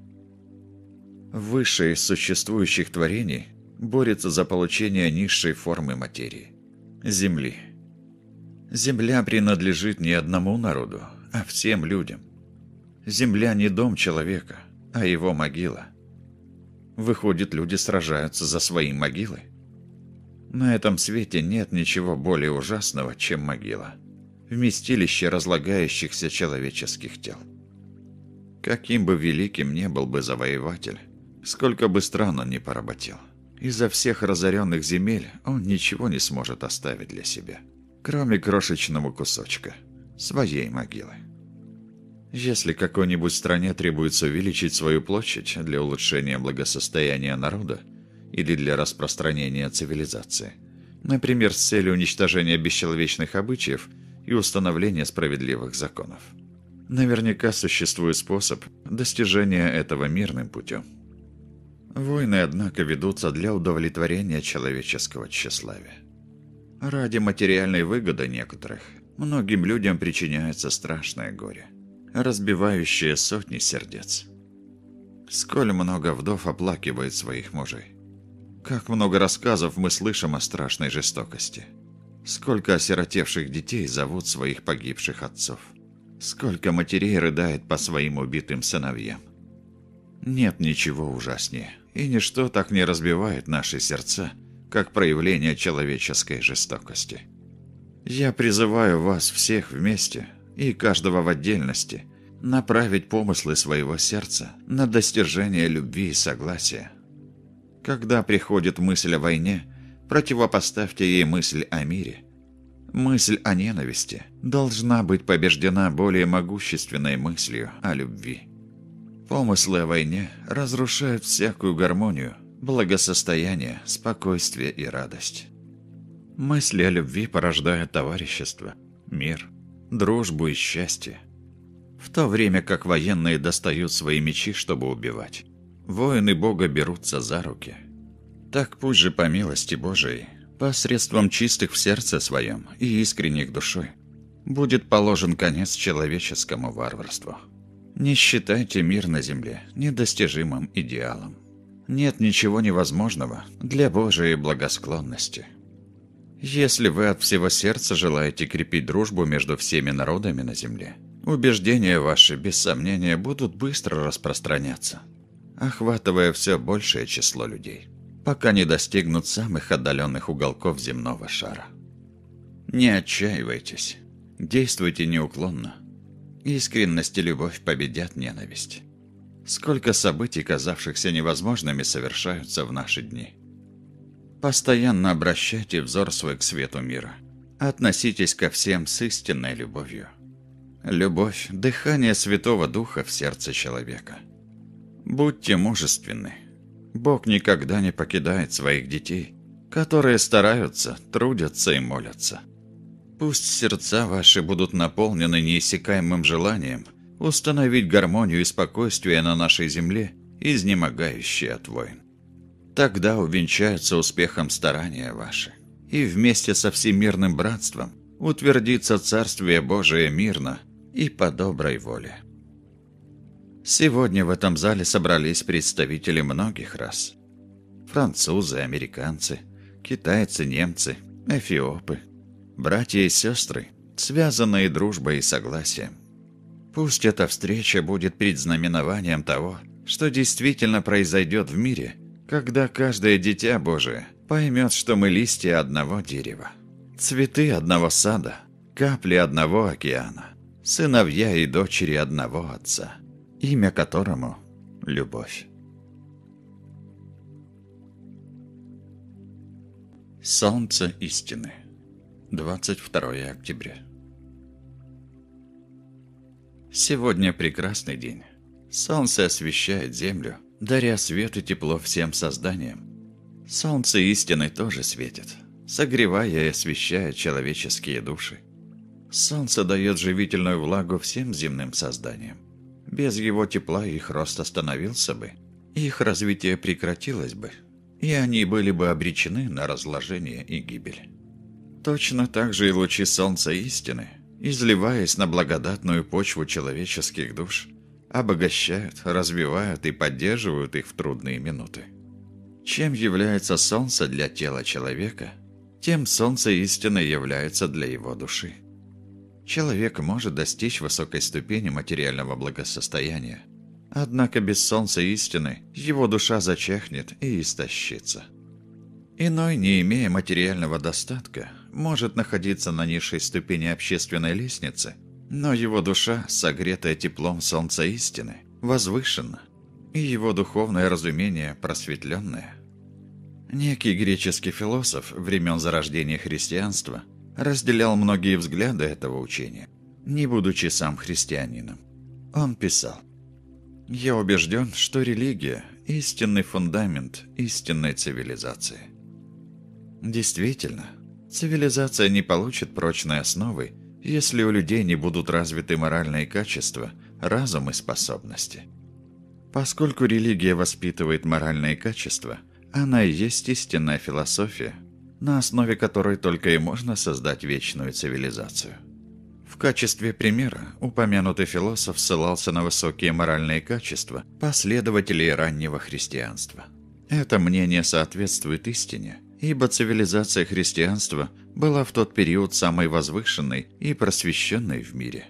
Высшее из существующих творений борется за получение низшей формы материи – земли. Земля принадлежит не одному народу, а всем людям. Земля не дом человека, а его могила. Выходит, люди сражаются за свои могилы. На этом свете нет ничего более ужасного, чем могила. Вместилище разлагающихся человеческих тел. Каким бы великим не был бы завоеватель, сколько бы стран он ни поработил, из-за всех разоренных земель он ничего не сможет оставить для себя, кроме крошечного кусочка, своей могилы. Если какой-нибудь стране требуется увеличить свою площадь для улучшения благосостояния народа или для распространения цивилизации, например, с целью уничтожения бесчеловечных обычаев и установления справедливых законов – Наверняка существует способ достижения этого мирным путем. Войны, однако, ведутся для удовлетворения человеческого тщеславия. Ради материальной выгоды некоторых многим людям причиняется страшное горе, разбивающее сотни сердец. Сколь много вдов оплакивает своих мужей. Как много рассказов мы слышим о страшной жестокости. Сколько осиротевших детей зовут своих погибших отцов. Сколько матерей рыдает по своим убитым сыновьям. Нет ничего ужаснее, и ничто так не разбивает наши сердца, как проявление человеческой жестокости. Я призываю вас всех вместе и каждого в отдельности направить помыслы своего сердца на достижение любви и согласия. Когда приходит мысль о войне, противопоставьте ей мысль о мире – Мысль о ненависти должна быть побеждена более могущественной мыслью о любви. Помыслы о войне разрушают всякую гармонию, благосостояние, спокойствие и радость. Мысли о любви порождают товарищество, мир, дружбу и счастье. В то время как военные достают свои мечи, чтобы убивать, воины Бога берутся за руки. Так пусть же по милости Божией посредством чистых в сердце своем и искренних душой, будет положен конец человеческому варварству. Не считайте мир на земле недостижимым идеалом. Нет ничего невозможного для Божией благосклонности. Если вы от всего сердца желаете крепить дружбу между всеми народами на земле, убеждения ваши, без сомнения, будут быстро распространяться, охватывая все большее число людей. пока не достигнут самых отдаленных уголков земного шара. Не отчаивайтесь, действуйте неуклонно. Искренность и любовь победят ненависть. Сколько событий, казавшихся невозможными, совершаются в наши дни. Постоянно обращайте взор свой к свету мира. Относитесь ко всем с истинной любовью. Любовь – дыхание Святого Духа в сердце человека. Будьте мужественны. Бог никогда не покидает своих детей, которые стараются, трудятся и молятся. Пусть сердца ваши будут наполнены неиссякаемым желанием установить гармонию и спокойствие на нашей земле, изнемогающей от войн. Тогда увенчаются успехом старания ваши, и вместе со всемирным братством утвердится Царствие Божие мирно и по доброй воле. Сегодня в этом зале собрались представители многих рас. Французы, американцы, китайцы, немцы, эфиопы, братья и сестры, связанные дружбой и согласием. Пусть эта встреча будет предзнаменованием того, что действительно произойдет в мире, когда каждое дитя Божие поймет, что мы листья одного дерева, цветы одного сада, капли одного океана, сыновья и дочери одного отца, имя которому – Любовь. Солнце истины – 22 октября. Сегодня прекрасный день. Солнце освещает землю, даря свет и тепло всем созданиям. Солнце истины тоже светит, согревая и освещая человеческие души. Солнце дает живительную влагу всем земным созданиям. Без его тепла их рост остановился бы, их развитие прекратилось бы, и они были бы обречены на разложение и гибель. Точно так же и лучи солнца истины, изливаясь на благодатную почву человеческих душ, обогащают, развивают и поддерживают их в трудные минуты. Чем является солнце для тела человека, тем солнце истины является для его души. Человек может достичь высокой ступени материального благосостояния, однако без солнца истины его душа зачахнет и истощится. Иной, не имея материального достатка, может находиться на низшей ступени общественной лестницы, но его душа, согретая теплом солнца истины, возвышена, и его духовное разумение просветленное. Некий греческий философ времен зарождения христианства разделял многие взгляды этого учения, не будучи сам христианином. Он писал, «Я убежден, что религия – истинный фундамент истинной цивилизации». Действительно, Цивилизация не получит прочной основы, если у людей не будут развиты моральные качества, разум и способности. Поскольку религия воспитывает моральные качества, она и есть истинная философия, на основе которой только и можно создать вечную цивилизацию. В качестве примера упомянутый философ ссылался на высокие моральные качества последователей раннего христианства. Это мнение соответствует истине – ибо цивилизация христианства была в тот период самой возвышенной и просвещенной в мире.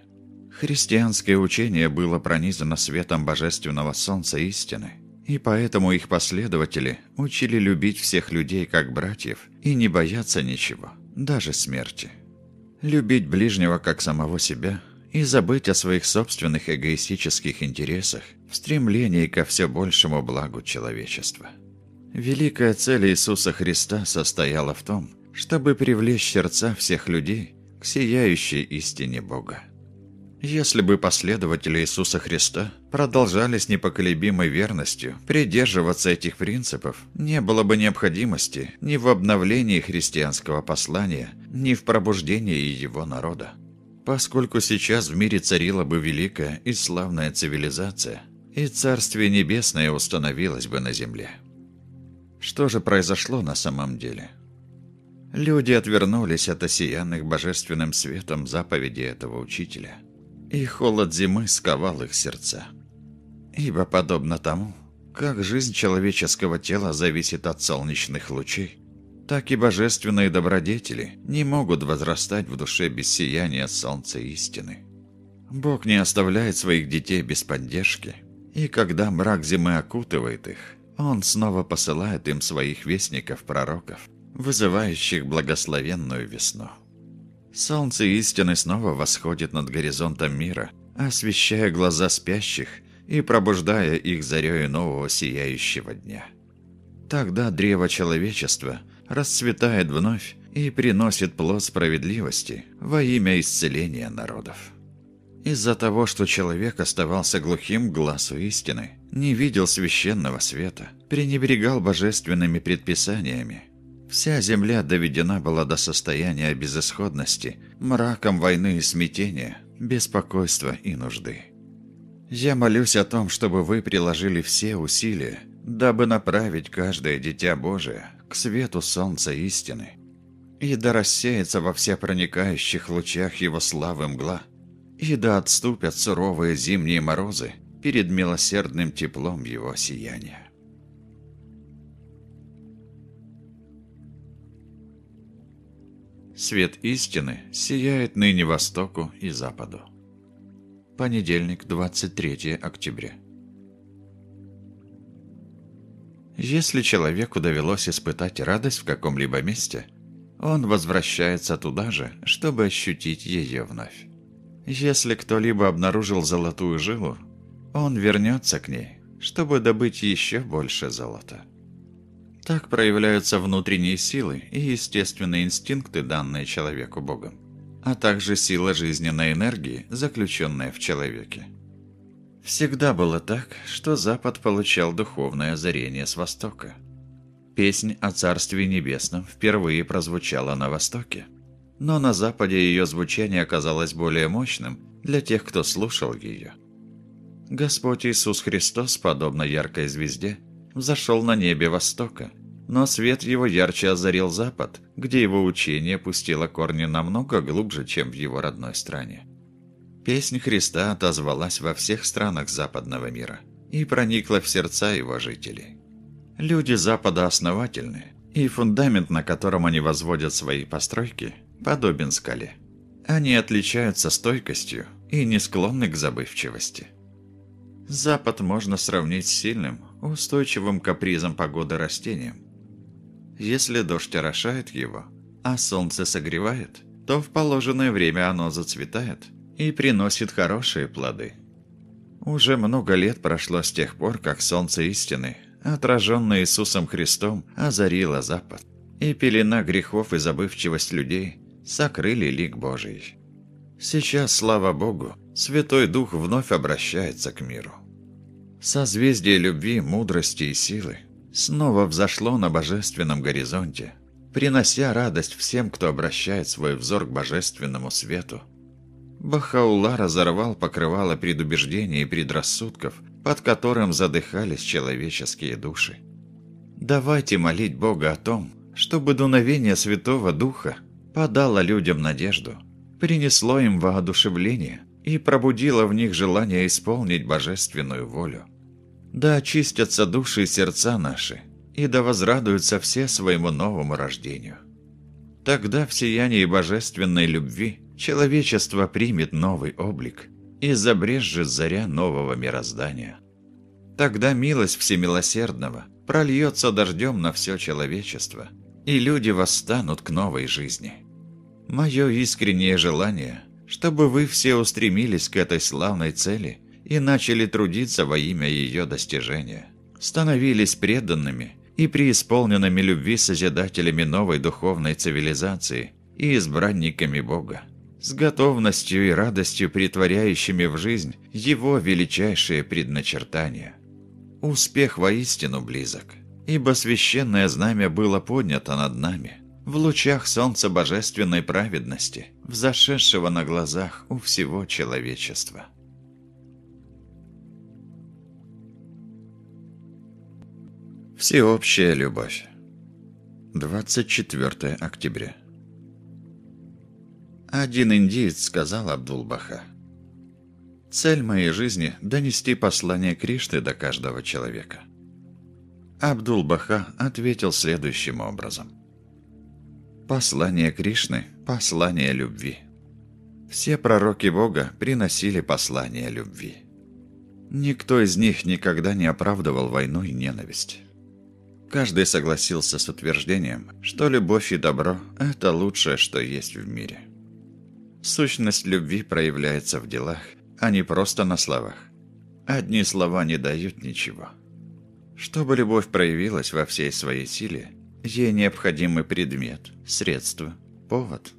Христианское учение было пронизано светом божественного солнца истины, и поэтому их последователи учили любить всех людей как братьев и не бояться ничего, даже смерти. Любить ближнего как самого себя и забыть о своих собственных эгоистических интересах в стремлении ко все большему благу человечества. Великая цель Иисуса Христа состояла в том, чтобы привлечь сердца всех людей к сияющей истине Бога. Если бы последователи Иисуса Христа продолжали с непоколебимой верностью придерживаться этих принципов, не было бы необходимости ни в обновлении христианского послания, ни в пробуждении его народа. Поскольку сейчас в мире царила бы великая и славная цивилизация, и Царствие Небесное установилось бы на земле. Что же произошло на самом деле? Люди отвернулись от осиянных божественным светом заповеди этого учителя, и холод зимы сковал их сердца. Ибо подобно тому, как жизнь человеческого тела зависит от солнечных лучей, так и божественные добродетели не могут возрастать в душе без сияния солнца истины. Бог не оставляет своих детей без поддержки, и когда мрак зимы окутывает их, Он снова посылает им своих вестников-пророков, вызывающих благословенную весну. Солнце истины снова восходит над горизонтом мира, освещая глаза спящих и пробуждая их зарею нового сияющего дня. Тогда древо человечества расцветает вновь и приносит плод справедливости во имя исцеления народов. Из-за того, что человек оставался глухим глазу истины, не видел священного света, пренебрегал божественными предписаниями, вся земля доведена была до состояния безысходности, мраком войны и смятения, беспокойства и нужды. Я молюсь о том, чтобы вы приложили все усилия, дабы направить каждое дитя Божие к свету солнца истины, и да рассеется во всепроникающих лучах его славы мгла, и да отступят суровые зимние морозы перед милосердным теплом его сияния. Свет истины сияет ныне востоку и западу. Понедельник, 23 октября. Если человеку довелось испытать радость в каком-либо месте, он возвращается туда же, чтобы ощутить ее вновь. Если кто-либо обнаружил золотую жилу, он вернется к ней, чтобы добыть еще больше золота. Так проявляются внутренние силы и естественные инстинкты, данные человеку Богом, а также сила жизненной энергии, заключенная в человеке. Всегда было так, что Запад получал духовное озарение с Востока. Песнь о Царстве Небесном впервые прозвучала на Востоке. Но на Западе ее звучание оказалось более мощным для тех, кто слушал ее. Господь Иисус Христос, подобно яркой звезде, взошел на небе Востока, но свет его ярче озарил Запад, где его учение пустило корни намного глубже, чем в его родной стране. Песнь Христа отозвалась во всех странах западного мира и проникла в сердца его жителей. Люди Запада основательны, и фундамент, на котором они возводят свои постройки, подобен скале. Они отличаются стойкостью и не склонны к забывчивости. Запад можно сравнить с сильным, устойчивым капризом погоды растением. Если дождь орошает его, а солнце согревает, то в положенное время оно зацветает – и приносит хорошие плоды. Уже много лет прошло с тех пор, как солнце истины, отраженное Иисусом Христом, озарило Запад, и пелена грехов и забывчивость людей сокрыли лик Божий. Сейчас, слава Богу, Святой Дух вновь обращается к миру. Созвездие любви, мудрости и силы снова взошло на божественном горизонте, принося радость всем, кто обращает свой взор к божественному свету Бахаула разорвал покрывало предубеждений и предрассудков, под которым задыхались человеческие души. Давайте молить Бога о том, чтобы дуновение Святого Духа подало людям надежду, принесло им воодушевление и пробудило в них желание исполнить божественную волю. Да очистятся души и сердца наши, и да возрадуются все своему новому рождению. Тогда в сиянии божественной любви человечество примет новый облик и забрежет заря нового мироздания. Тогда милость Всемилосердного прольется дождем на все человечество, и люди восстанут к новой жизни. Мое искреннее желание, чтобы вы все устремились к этой славной цели и начали трудиться во имя ее достижения, становились преданными и преисполненными любви созидателями новой духовной цивилизации и избранниками Бога с готовностью и радостью притворяющими в жизнь его величайшие предначертания. Успех воистину близок, ибо священное знамя было поднято над нами в лучах солнца божественной праведности, взошедшего на глазах у всего человечества. Всеобщая любовь. 24 октября. Один индиец сказал Абдулбаха. «Цель моей жизни – донести послание Кришны до каждого человека». Абдул-Баха ответил следующим образом. «Послание Кришны – послание любви. Все пророки Бога приносили послание любви. Никто из них никогда не оправдывал войну и ненависть. Каждый согласился с утверждением, что любовь и добро – это лучшее, что есть в мире. Сущность любви проявляется в делах, а не просто на словах. Одни слова не дают ничего. Чтобы любовь проявилась во всей своей силе, ей необходимый предмет, средство, повод.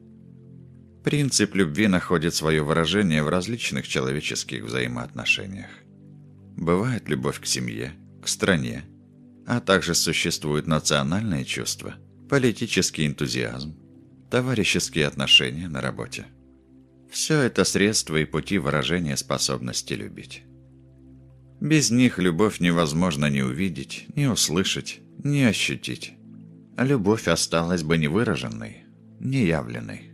Принцип любви находит свое выражение в различных человеческих взаимоотношениях. Бывает любовь к семье, к стране, а также существуют национальные чувства, политический энтузиазм, товарищеские отношения на работе. Все это средства и пути выражения способности любить. Без них любовь невозможно ни увидеть, ни услышать, ни ощутить. Любовь осталась бы невыраженной, неявленной.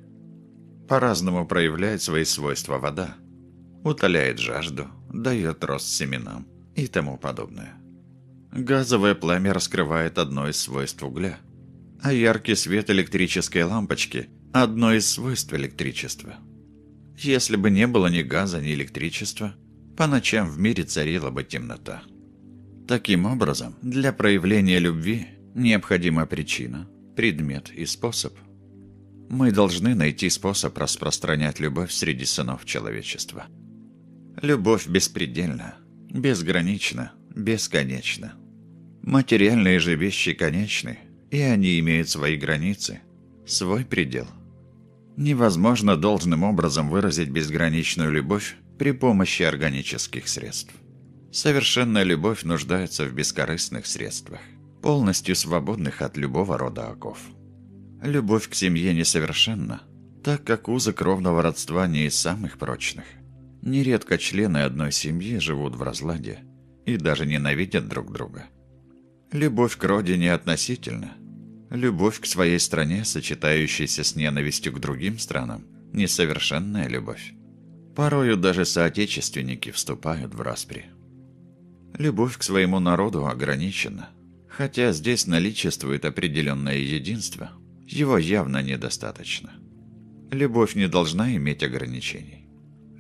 По-разному проявляет свои свойства вода. Утоляет жажду, дает рост семенам и тому подобное. Газовое пламя раскрывает одно из свойств угля, а яркий свет электрической лампочки – одно из свойств электричества. Если бы не было ни газа, ни электричества, по ночам в мире царила бы темнота. Таким образом, для проявления любви необходима причина, предмет и способ. Мы должны найти способ распространять любовь среди сынов человечества. Любовь беспредельна, безгранична, бесконечна. Материальные же вещи конечны, и они имеют свои границы, свой предел. Невозможно должным образом выразить безграничную любовь при помощи органических средств. Совершенная любовь нуждается в бескорыстных средствах, полностью свободных от любого рода оков. Любовь к семье несовершенна, так как узы кровного родства не из самых прочных. Нередко члены одной семьи живут в разладе и даже ненавидят друг друга. Любовь к родине относительна. Любовь к своей стране, сочетающаяся с ненавистью к другим странам, несовершенная любовь. Порою даже соотечественники вступают в распри. Любовь к своему народу ограничена, хотя здесь наличествует определенное единство, его явно недостаточно. Любовь не должна иметь ограничений.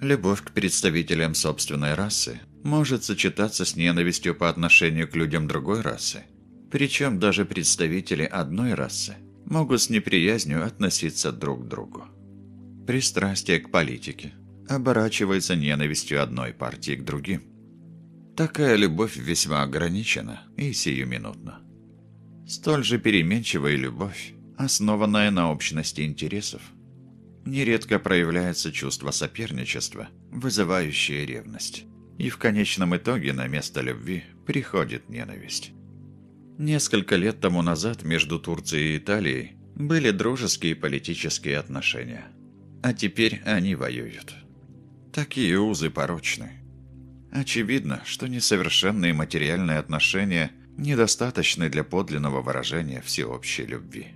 Любовь к представителям собственной расы может сочетаться с ненавистью по отношению к людям другой расы. Причем даже представители одной расы могут с неприязнью относиться друг к другу. Пристрастие к политике оборачивается ненавистью одной партии к другим. Такая любовь весьма ограничена и сиюминутна. Столь же переменчивая любовь, основанная на общности интересов, нередко проявляется чувство соперничества, вызывающее ревность. И в конечном итоге на место любви приходит ненависть. Несколько лет тому назад между Турцией и Италией были дружеские политические отношения. А теперь они воюют. Такие узы порочны. Очевидно, что несовершенные материальные отношения недостаточны для подлинного выражения всеобщей любви.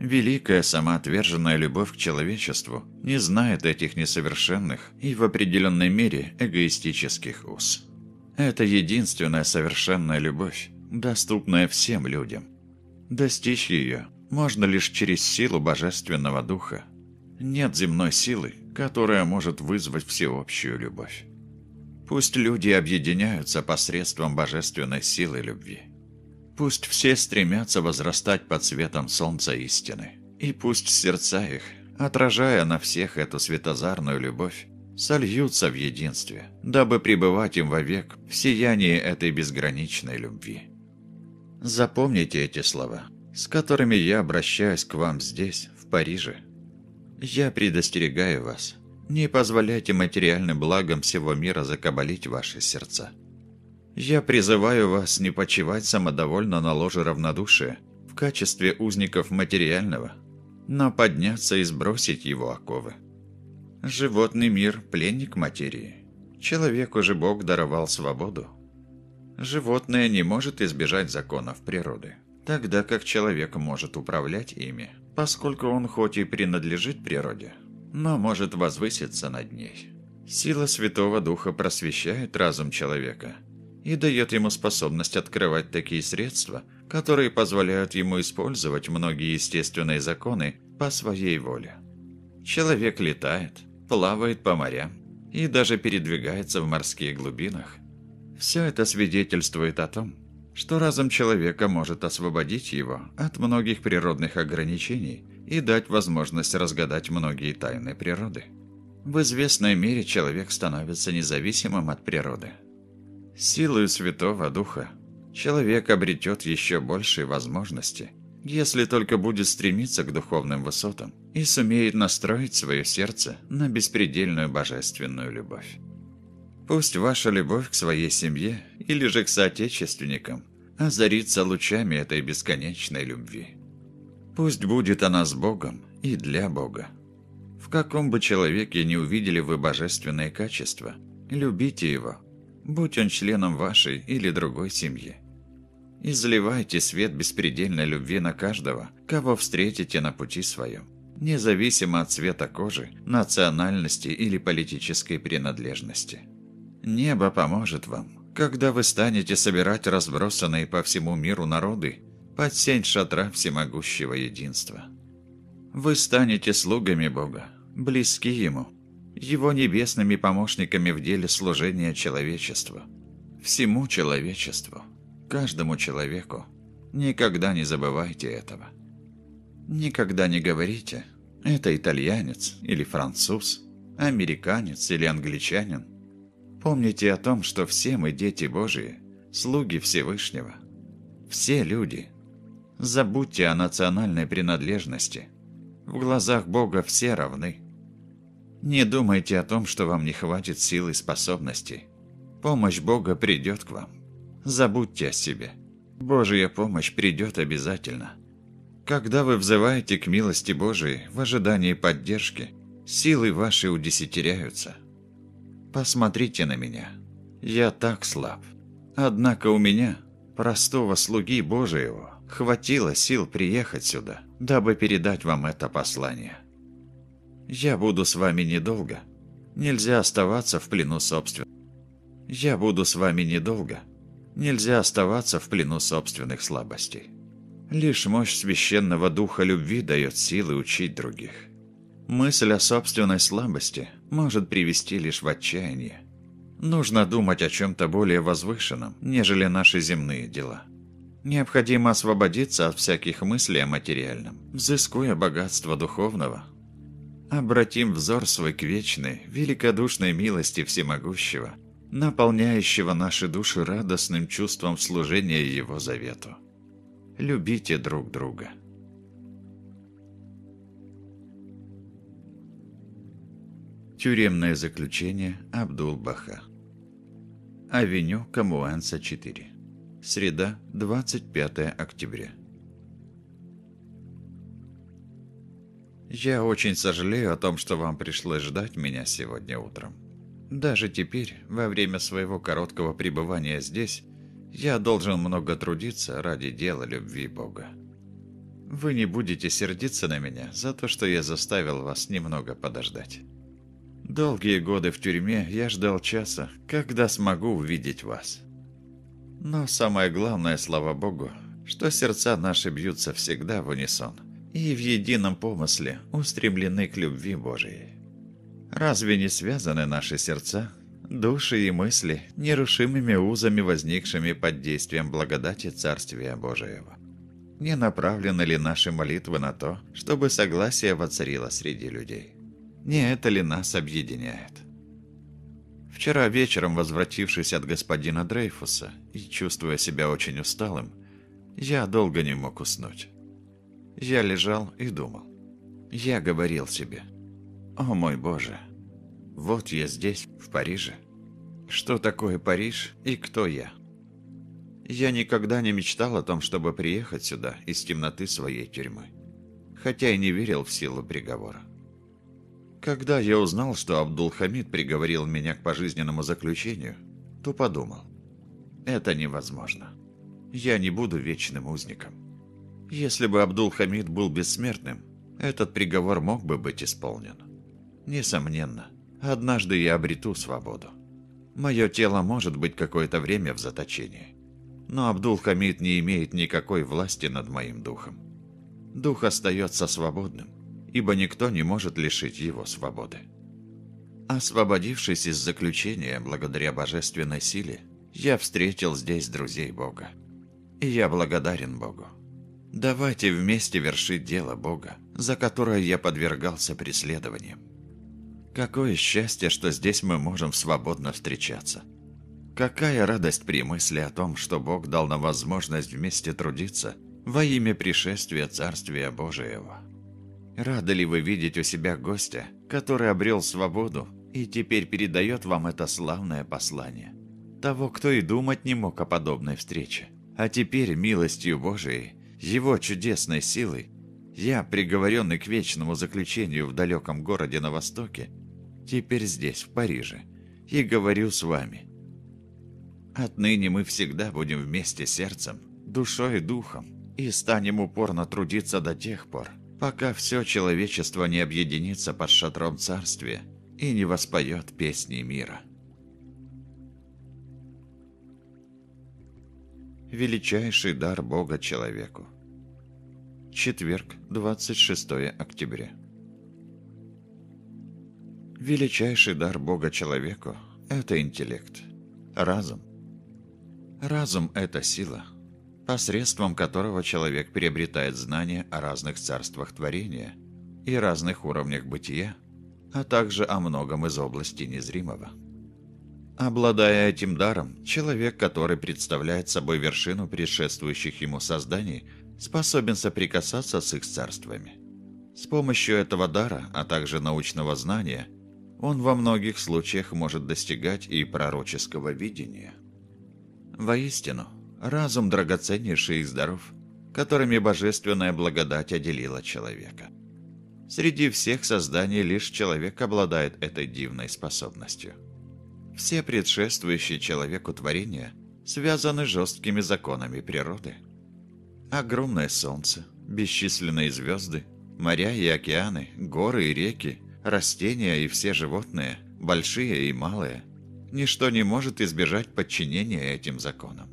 Великая самоотверженная любовь к человечеству не знает этих несовершенных и в определенной мере эгоистических уз. Это единственная совершенная любовь, доступная всем людям. Достичь ее можно лишь через силу Божественного Духа. Нет земной силы, которая может вызвать всеобщую любовь. Пусть люди объединяются посредством божественной силы любви. Пусть все стремятся возрастать под светом солнца истины. И пусть сердца их, отражая на всех эту светозарную любовь, сольются в единстве, дабы пребывать им вовек в сиянии этой безграничной любви. Запомните эти слова, с которыми я обращаюсь к вам здесь, в Париже. Я предостерегаю вас, не позволяйте материальным благам всего мира закабалить ваши сердца. Я призываю вас не почивать самодовольно на ложе равнодушия в качестве узников материального, но подняться и сбросить его оковы. Животный мир – пленник материи. Человеку же Бог даровал свободу. Животное не может избежать законов природы, тогда как человек может управлять ими, поскольку он хоть и принадлежит природе, но может возвыситься над ней. Сила Святого Духа просвещает разум человека – и дает ему способность открывать такие средства, которые позволяют ему использовать многие естественные законы по своей воле. Человек летает, плавает по морям и даже передвигается в морских глубинах. Все это свидетельствует о том, что разум человека может освободить его от многих природных ограничений и дать возможность разгадать многие тайны природы. В известной мере человек становится независимым от природы. Силою Святого Духа человек обретет еще большие возможности, если только будет стремиться к духовным высотам и сумеет настроить свое сердце на беспредельную божественную любовь. Пусть ваша любовь к своей семье или же к соотечественникам озарится лучами этой бесконечной любви. Пусть будет она с Богом и для Бога. В каком бы человеке не увидели вы божественные качества, любите его, будь он членом вашей или другой семьи. Изливайте свет беспредельной любви на каждого, кого встретите на пути своем, независимо от цвета кожи, национальности или политической принадлежности. Небо поможет вам, когда вы станете собирать разбросанные по всему миру народы под сень шатра всемогущего единства. Вы станете слугами Бога, близки Ему, Его небесными помощниками в деле служения человечеству, всему человечеству каждому человеку. Никогда не забывайте этого. Никогда не говорите «это итальянец или француз, американец или англичанин». Помните о том, что все мы дети Божии, слуги Всевышнего. Все люди. Забудьте о национальной принадлежности. В глазах Бога все равны. Не думайте о том, что вам не хватит сил и способностей. Помощь Бога придет к вам. Забудьте о себе. Божья помощь придет обязательно. Когда вы взываете к милости Божией в ожидании поддержки, силы ваши удесятеряются. Посмотрите на меня. Я так слаб. Однако у меня, простого слуги Божьего, хватило сил приехать сюда, дабы передать вам это послание. Я буду с вами недолго. Нельзя оставаться в плену собственного. Я буду с вами недолго, Нельзя оставаться в плену собственных слабостей. Лишь мощь священного духа любви дает силы учить других. Мысль о собственной слабости может привести лишь в отчаяние. Нужно думать о чем-то более возвышенном, нежели наши земные дела. Необходимо освободиться от всяких мыслей о материальном, взыскуя богатство духовного. Обратим взор свой к вечной, великодушной милости всемогущего – наполняющего наши души радостным чувством служения Его завету. Любите друг друга. Тюремное заключение Абдул-Баха. Авеню Камуанса 4. Среда, 25 октября. Я очень сожалею о том, что вам пришлось ждать меня сегодня утром. Даже теперь, во время своего короткого пребывания здесь, я должен много трудиться ради дела любви Бога. Вы не будете сердиться на меня за то, что я заставил вас немного подождать. Долгие годы в тюрьме я ждал часа, когда смогу увидеть вас. Но самое главное, слава Богу, что сердца наши бьются всегда в унисон и в едином помысле устремлены к любви Божией. Разве не связаны наши сердца, души и мысли нерушимыми узами, возникшими под действием благодати Царствия Божьего? Не направлены ли наши молитвы на то, чтобы согласие воцарило среди людей? Не это ли нас объединяет? Вчера вечером, возвратившись от господина Дрейфуса и чувствуя себя очень усталым, я долго не мог уснуть. Я лежал и думал. Я говорил себе – о мой боже, вот я здесь, в Париже. Что такое Париж и кто я? Я никогда не мечтал о том, чтобы приехать сюда из темноты своей тюрьмы, хотя и не верил в силу приговора. Когда я узнал, что Абдул-Хамид приговорил меня к пожизненному заключению, то подумал, это невозможно. Я не буду вечным узником. Если бы Абдул-Хамид был бессмертным, этот приговор мог бы быть исполнен. Несомненно, однажды я обрету свободу. Мое тело может быть какое-то время в заточении. Но Абдул-Хамид не имеет никакой власти над моим духом. Дух остается свободным, ибо никто не может лишить его свободы. Освободившись из заключения благодаря божественной силе, я встретил здесь друзей Бога. И я благодарен Богу. Давайте вместе вершить дело Бога, за которое я подвергался преследованиям. Какое счастье, что здесь мы можем свободно встречаться. Какая радость при мысли о том, что Бог дал нам возможность вместе трудиться во имя пришествия Царствия Божиего. Рады ли вы видеть у себя гостя, который обрел свободу и теперь передает вам это славное послание? Того, кто и думать не мог о подобной встрече. А теперь, милостью Божией, его чудесной силой, я, приговоренный к вечному заключению в далеком городе на Востоке, теперь здесь, в Париже, и говорю с вами. Отныне мы всегда будем вместе сердцем, душой и духом, и станем упорно трудиться до тех пор, пока все человечество не объединится под шатром царствия и не воспоет песни мира. Величайший дар Бога человеку. Четверг, 26 октября. Величайший дар Бога человеку – это интеллект, разум. Разум – это сила – посредством которого человек приобретает знания о разных царствах творения и разных уровнях бытия, а также о многом из области незримого. Обладая этим даром, человек, который представляет собой вершину предшествующих ему созданий, способен соприкасаться с их царствами. С помощью этого дара, а также научного знания, он во многих случаях может достигать и пророческого видения. Воистину, разум драгоценнейший и здоров, которыми божественная благодать отделила человека. Среди всех созданий лишь человек обладает этой дивной способностью. Все предшествующие человеку творения связаны жесткими законами природы. Огромное солнце, бесчисленные звезды, моря и океаны, горы и реки, растения и все животные, большие и малые, ничто не может избежать подчинения этим законам.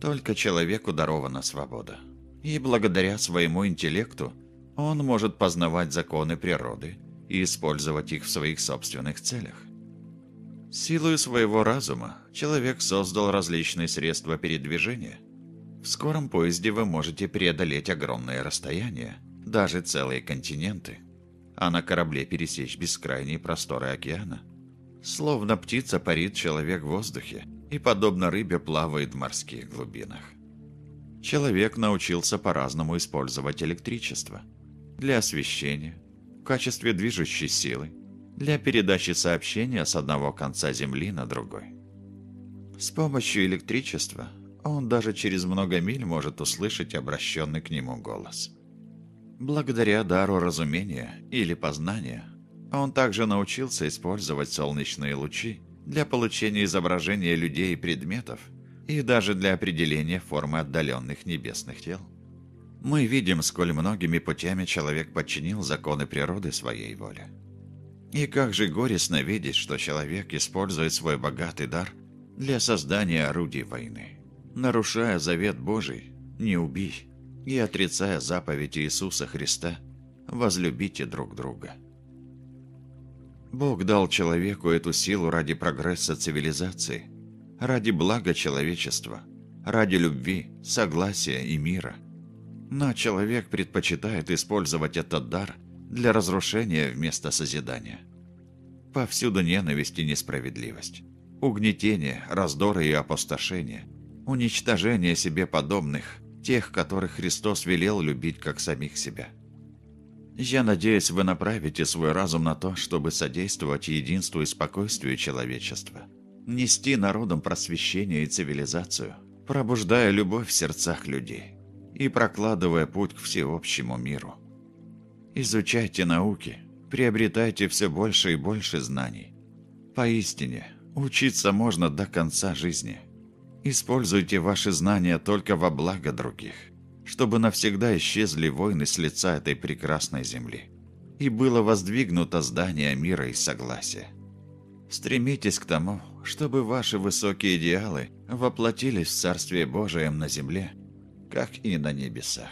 Только человеку дарована свобода. И благодаря своему интеллекту он может познавать законы природы и использовать их в своих собственных целях. Силою своего разума человек создал различные средства передвижения. В скором поезде вы можете преодолеть огромные расстояния, даже целые континенты, а на корабле пересечь бескрайние просторы океана. Словно птица парит человек в воздухе – и, подобно рыбе, плавает в морских глубинах. Человек научился по-разному использовать электричество для освещения, в качестве движущей силы, для передачи сообщения с одного конца Земли на другой. С помощью электричества он даже через много миль может услышать обращенный к нему голос. Благодаря дару разумения или познания, он также научился использовать солнечные лучи для получения изображения людей и предметов, и даже для определения формы отдаленных небесных тел. Мы видим, сколь многими путями человек подчинил законы природы своей воле. И как же горестно видеть, что человек использует свой богатый дар для создания орудий войны, нарушая завет Божий «не убий» и отрицая заповедь Иисуса Христа «возлюбите друг друга». Бог дал человеку эту силу ради прогресса цивилизации, ради блага человечества, ради любви, согласия и мира. Но человек предпочитает использовать этот дар для разрушения вместо созидания. Повсюду ненависть и несправедливость, угнетение, раздоры и опустошение, уничтожение себе подобных, тех, которых Христос велел любить как самих себя – я надеюсь, вы направите свой разум на то, чтобы содействовать единству и спокойствию человечества, нести народам просвещение и цивилизацию, пробуждая любовь в сердцах людей и прокладывая путь к всеобщему миру. Изучайте науки, приобретайте все больше и больше знаний. Поистине, учиться можно до конца жизни. Используйте ваши знания только во благо других – чтобы навсегда исчезли войны с лица этой прекрасной земли, и было воздвигнуто здание мира и согласия. Стремитесь к тому, чтобы ваши высокие идеалы воплотились в Царстве Божием на земле, как и на небесах.